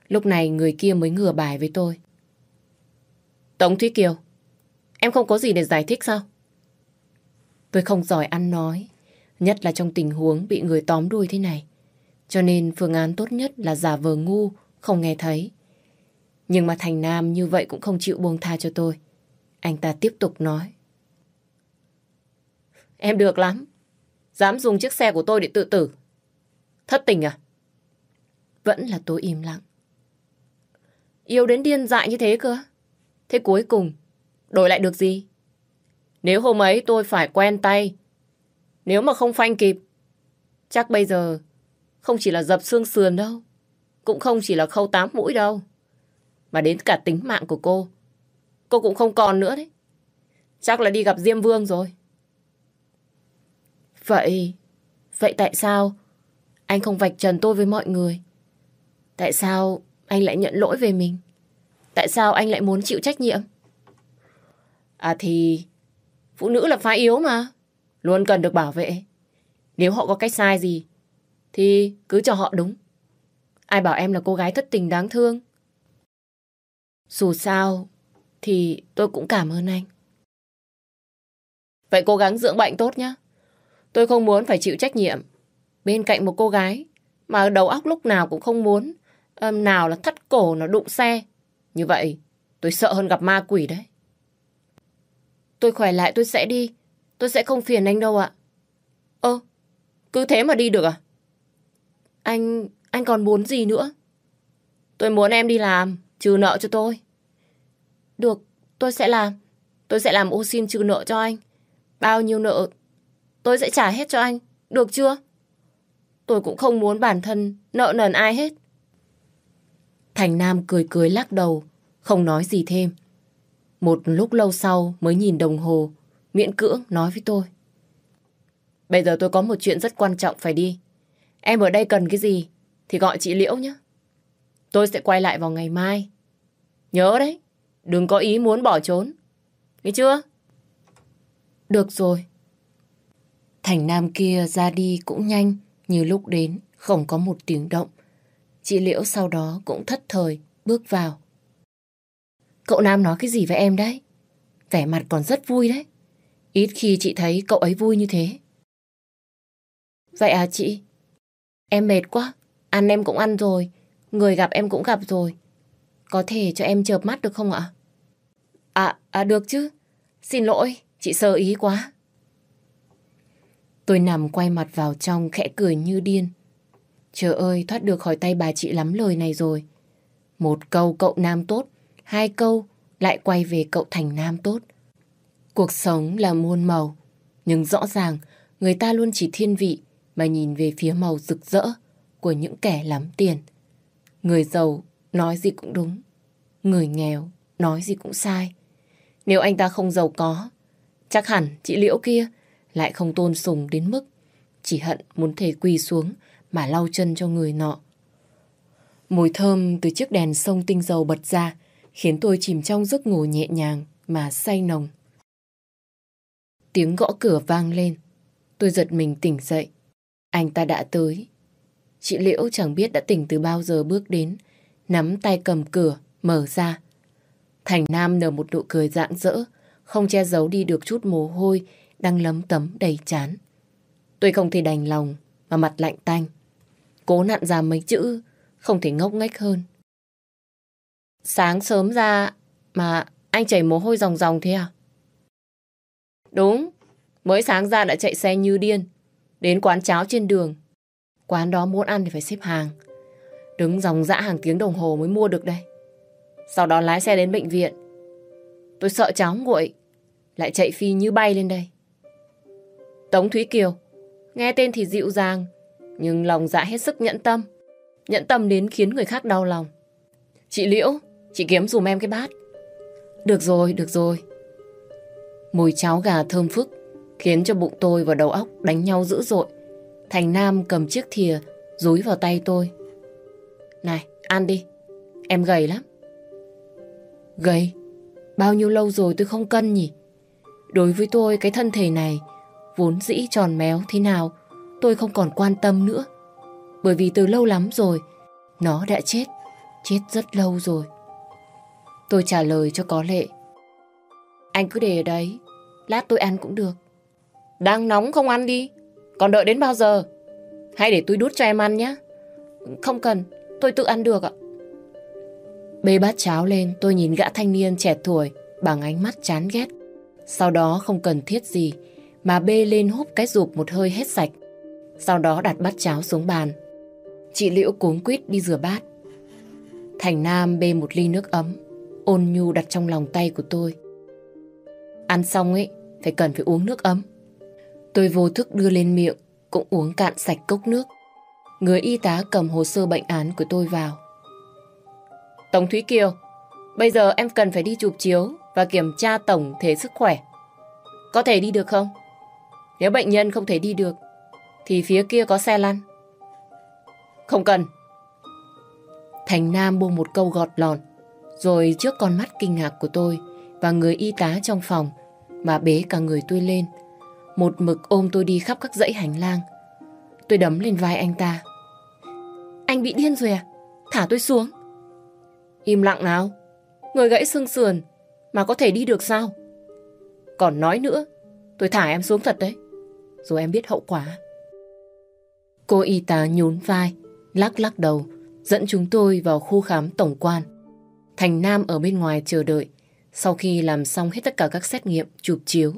Lúc này người kia mới ngừa bài với tôi. Tống Thúy Kiều, em không có gì để giải thích sao? Tôi không giỏi ăn nói, nhất là trong tình huống bị người tóm đuôi thế này. Cho nên phương án tốt nhất là giả vờ ngu, không nghe thấy. Nhưng mà Thành Nam như vậy cũng không chịu buông tha cho tôi. Anh ta tiếp tục nói. Em được lắm. Dám dùng chiếc xe của tôi để tự tử. Thất tình à? Vẫn là tôi im lặng. Yêu đến điên dại như thế cơ. Thế cuối cùng, đổi lại được gì? Nếu hôm ấy tôi phải quen tay, nếu mà không phanh kịp, chắc bây giờ không chỉ là dập xương sườn đâu, cũng không chỉ là khâu tám mũi đâu, mà đến cả tính mạng của cô. Cô cũng không còn nữa đấy. Chắc là đi gặp Diêm Vương rồi. Vậy, vậy tại sao anh không vạch trần tôi với mọi người? Tại sao anh lại nhận lỗi về mình? Tại sao anh lại muốn chịu trách nhiệm? À thì phụ nữ là phái yếu mà. Luôn cần được bảo vệ. Nếu họ có cách sai gì, thì cứ cho họ đúng. Ai bảo em là cô gái thất tình đáng thương? Dù sao, thì tôi cũng cảm ơn anh. Vậy cố gắng dưỡng bệnh tốt nhé. Tôi không muốn phải chịu trách nhiệm bên cạnh một cô gái mà đầu óc lúc nào cũng không muốn nào là thắt cổ, nó đụng xe. Như vậy tôi sợ hơn gặp ma quỷ đấy. Tôi khỏe lại tôi sẽ đi. Tôi sẽ không phiền anh đâu ạ. Ơ, cứ thế mà đi được à? Anh, anh còn muốn gì nữa? Tôi muốn em đi làm, trừ nợ cho tôi. Được, tôi sẽ làm. Tôi sẽ làm ô xin trừ nợ cho anh. Bao nhiêu nợ, tôi sẽ trả hết cho anh. Được chưa? Tôi cũng không muốn bản thân nợ nần ai hết. Thành Nam cười cười lắc đầu, không nói gì thêm. Một lúc lâu sau mới nhìn đồng hồ, miễn cưỡng nói với tôi. Bây giờ tôi có một chuyện rất quan trọng phải đi. Em ở đây cần cái gì thì gọi chị Liễu nhé. Tôi sẽ quay lại vào ngày mai. Nhớ đấy, đừng có ý muốn bỏ trốn. Nghe chưa? Được rồi. Thành Nam kia ra đi cũng nhanh như lúc đến, không có một tiếng động. Chị Liễu sau đó cũng thất thời, bước vào. Cậu Nam nói cái gì với em đấy? Vẻ mặt còn rất vui đấy. Ít khi chị thấy cậu ấy vui như thế. Vậy à chị? Em mệt quá. Ăn em cũng ăn rồi. Người gặp em cũng gặp rồi. Có thể cho em chợp mắt được không ạ? À, à được chứ. Xin lỗi, chị sơ ý quá. Tôi nằm quay mặt vào trong khẽ cười như điên. Trời ơi, thoát được khỏi tay bà chị lắm lời này rồi. Một câu cậu nam tốt, hai câu lại quay về cậu thành nam tốt. Cuộc sống là muôn màu, nhưng rõ ràng người ta luôn chỉ thiên vị mà nhìn về phía màu rực rỡ của những kẻ lắm tiền. Người giàu nói gì cũng đúng, người nghèo nói gì cũng sai. Nếu anh ta không giàu có, chắc hẳn chị Liễu kia lại không tôn sùng đến mức chỉ hận muốn thể quỳ xuống mà lau chân cho người nọ. Mùi thơm từ chiếc đèn sông tinh dầu bật ra khiến tôi chìm trong giấc ngủ nhẹ nhàng mà say nồng. Tiếng gõ cửa vang lên. Tôi giật mình tỉnh dậy. Anh ta đã tới. Chị Liễu chẳng biết đã tỉnh từ bao giờ bước đến, nắm tay cầm cửa, mở ra. Thành Nam nở một nụ cười rạng rỡ, không che giấu đi được chút mồ hôi đang lấm tấm đầy chán. Tôi không thể đành lòng mà mặt lạnh tanh. Cố nặn ra mấy chữ, không thể ngốc nghếch hơn. Sáng sớm ra mà anh chảy mồ hôi ròng ròng thế à? Đúng, mới sáng ra đã chạy xe như điên, đến quán cháo trên đường. Quán đó muốn ăn thì phải xếp hàng. Đứng dòng dã hàng tiếng đồng hồ mới mua được đây. Sau đó lái xe đến bệnh viện. Tôi sợ cháu nguội, lại chạy phi như bay lên đây. Tống Thúy Kiều, nghe tên thì dịu dàng, nhưng lòng dạ hết sức nhẫn tâm. Nhẫn tâm đến khiến người khác đau lòng. Chị Liễu, chị kiếm dùm em cái bát. Được rồi, được rồi. Mùi cháo gà thơm phức khiến cho bụng tôi và đầu óc đánh nhau dữ dội. Thành Nam cầm chiếc thìa dúi vào tay tôi. Này, ăn đi. Em gầy lắm. Gầy? Bao nhiêu lâu rồi tôi không cân nhỉ? Đối với tôi cái thân thể này vốn dĩ tròn méo thế nào tôi không còn quan tâm nữa. Bởi vì từ lâu lắm rồi nó đã chết. Chết rất lâu rồi. Tôi trả lời cho có lệ. Anh cứ để ở đấy. Lát tôi ăn cũng được. Đang nóng không ăn đi. Còn đợi đến bao giờ? Hay để tôi đút cho em ăn nhé. Không cần, tôi tự ăn được ạ. Bê bát cháo lên, tôi nhìn gã thanh niên trẻ tuổi bằng ánh mắt chán ghét. Sau đó không cần thiết gì, mà bê lên húp cái rụp một hơi hết sạch. Sau đó đặt bát cháo xuống bàn. Chị Liễu cuống quýt đi rửa bát. Thành Nam bê một ly nước ấm, ôn nhu đặt trong lòng tay của tôi. Ăn xong ấy, phải cần phải uống nước ấm. Tôi vô thức đưa lên miệng, cũng uống cạn sạch cốc nước. Người y tá cầm hồ sơ bệnh án của tôi vào. Tổng Thúy Kiều, bây giờ em cần phải đi chụp chiếu và kiểm tra tổng thể sức khỏe. Có thể đi được không? Nếu bệnh nhân không thể đi được, thì phía kia có xe lăn. Không cần. Thành Nam buông một câu gọt lòn, rồi trước con mắt kinh ngạc của tôi và người y tá trong phòng mà bế cả người tôi lên, một mực ôm tôi đi khắp các dãy hành lang. Tôi đấm lên vai anh ta. Anh bị điên rồi à? Thả tôi xuống. Im lặng nào. Người gãy xương sườn mà có thể đi được sao? Còn nói nữa, tôi thả em xuống thật đấy. Rồi em biết hậu quả. Cô y tá nhún vai, lắc lắc đầu, dẫn chúng tôi vào khu khám tổng quan. Thành Nam ở bên ngoài chờ đợi. Sau khi làm xong hết tất cả các xét nghiệm, chụp chiếu,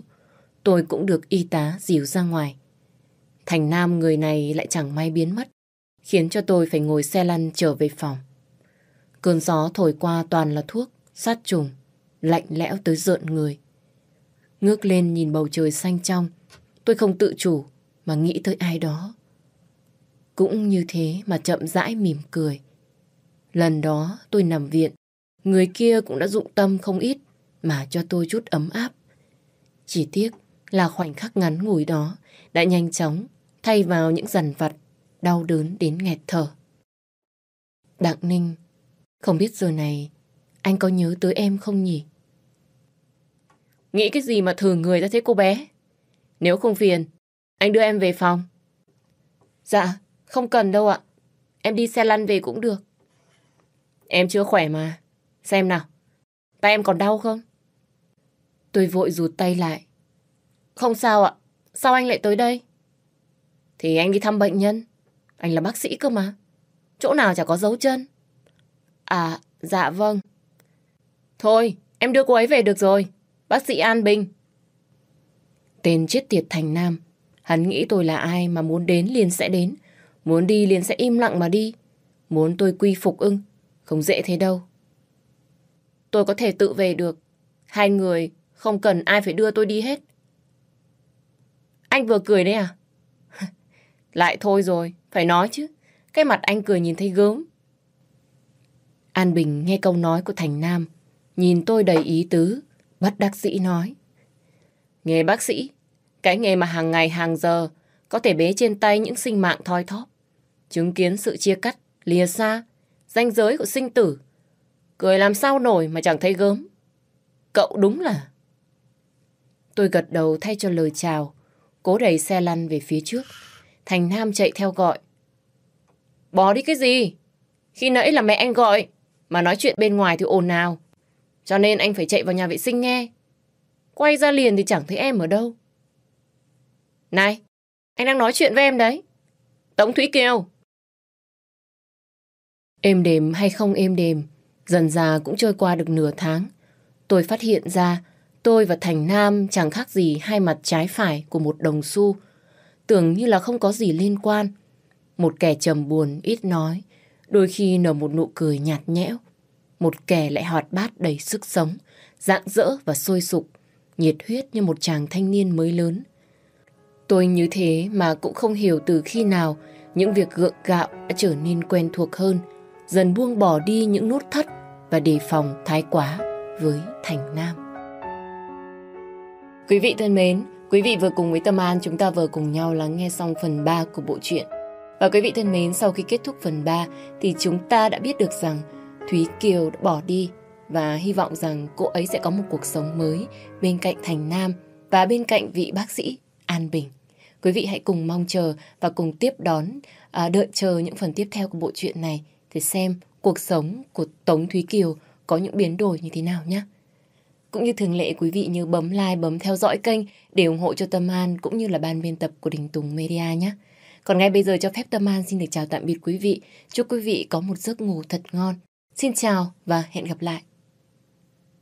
tôi cũng được y tá dìu ra ngoài. Thành Nam người này lại chẳng may biến mất, khiến cho tôi phải ngồi xe lăn trở về phòng. Cơn gió thổi qua toàn là thuốc, sát trùng, lạnh lẽo tới rợn người. Ngước lên nhìn bầu trời xanh trong, tôi không tự chủ mà nghĩ tới ai đó. Cũng như thế mà chậm rãi mỉm cười. Lần đó tôi nằm viện, người kia cũng đã dụng tâm không ít mà cho tôi chút ấm áp. Chỉ tiếc là khoảnh khắc ngắn ngủi đó đã nhanh chóng thay vào những dằn vặt, đau đớn đến nghẹt thở. Đặng Ninh, không biết giờ này anh có nhớ tới em không nhỉ? Nghĩ cái gì mà thử người ra thế cô bé? Nếu không phiền, anh đưa em về phòng. Dạ, không cần đâu ạ. Em đi xe lăn về cũng được. Em chưa khỏe mà. Xem nào. Tay em còn đau không? Tôi vội rụt tay lại. Không sao ạ. Sao anh lại tới đây? Thì anh đi thăm bệnh nhân. Anh là bác sĩ cơ mà. Chỗ nào chả có dấu chân. À, dạ vâng. Thôi, em đưa cô ấy về được rồi. Bác sĩ An Bình. Tên chết tiệt Thành Nam. Hắn nghĩ tôi là ai mà muốn đến liền sẽ đến. Muốn đi liền sẽ im lặng mà đi. Muốn tôi quy phục ưng. Không dễ thế đâu. Tôi có thể tự về được. Hai người không cần ai phải đưa tôi đi hết. Anh vừa cười đấy à? (laughs) Lại thôi rồi, phải nói chứ. Cái mặt anh cười nhìn thấy gớm. An Bình nghe câu nói của Thành Nam, nhìn tôi đầy ý tứ, bất đắc dĩ nói. Nghề bác sĩ, cái nghề mà hàng ngày hàng giờ có thể bế trên tay những sinh mạng thoi thóp, chứng kiến sự chia cắt, lìa xa, ranh giới của sinh tử. Cười làm sao nổi mà chẳng thấy gớm. Cậu đúng là... Tôi gật đầu thay cho lời chào, cố đẩy xe lăn về phía trước. Thành Nam chạy theo gọi. Bỏ đi cái gì? Khi nãy là mẹ anh gọi, mà nói chuyện bên ngoài thì ồn nào. Cho nên anh phải chạy vào nhà vệ sinh nghe. Quay ra liền thì chẳng thấy em ở đâu. Này, anh đang nói chuyện với em đấy. Tống Thúy Kiều. Êm đềm hay không êm đềm, dần già cũng trôi qua được nửa tháng. Tôi phát hiện ra tôi và Thành Nam chẳng khác gì hai mặt trái phải của một đồng xu. Tưởng như là không có gì liên quan. Một kẻ trầm buồn, ít nói, đôi khi nở một nụ cười nhạt nhẽo. Một kẻ lại hoạt bát đầy sức sống, rạng rỡ và sôi sục, nhiệt huyết như một chàng thanh niên mới lớn. Tôi như thế mà cũng không hiểu từ khi nào những việc gượng gạo đã trở nên quen thuộc hơn, dần buông bỏ đi những nút thắt và đề phòng thái quá với Thành Nam. Quý vị thân mến, quý vị vừa cùng với Tâm An chúng ta vừa cùng nhau lắng nghe xong phần 3 của bộ truyện. Và quý vị thân mến, sau khi kết thúc phần 3 thì chúng ta đã biết được rằng Thúy Kiều đã bỏ đi và hy vọng rằng cô ấy sẽ có một cuộc sống mới bên cạnh Thành Nam và bên cạnh vị bác sĩ An Bình. Quý vị hãy cùng mong chờ và cùng tiếp đón, à, đợi chờ những phần tiếp theo của bộ truyện này để xem cuộc sống của Tống Thúy Kiều có những biến đổi như thế nào nhé. Cũng như thường lệ quý vị nhớ bấm like, bấm theo dõi kênh để ủng hộ cho Tâm An cũng như là ban biên tập của Đình Tùng Media nhé. Còn ngay bây giờ cho phép Tâm An xin được chào tạm biệt quý vị. Chúc quý vị có một giấc ngủ thật ngon. Xin chào và hẹn gặp lại.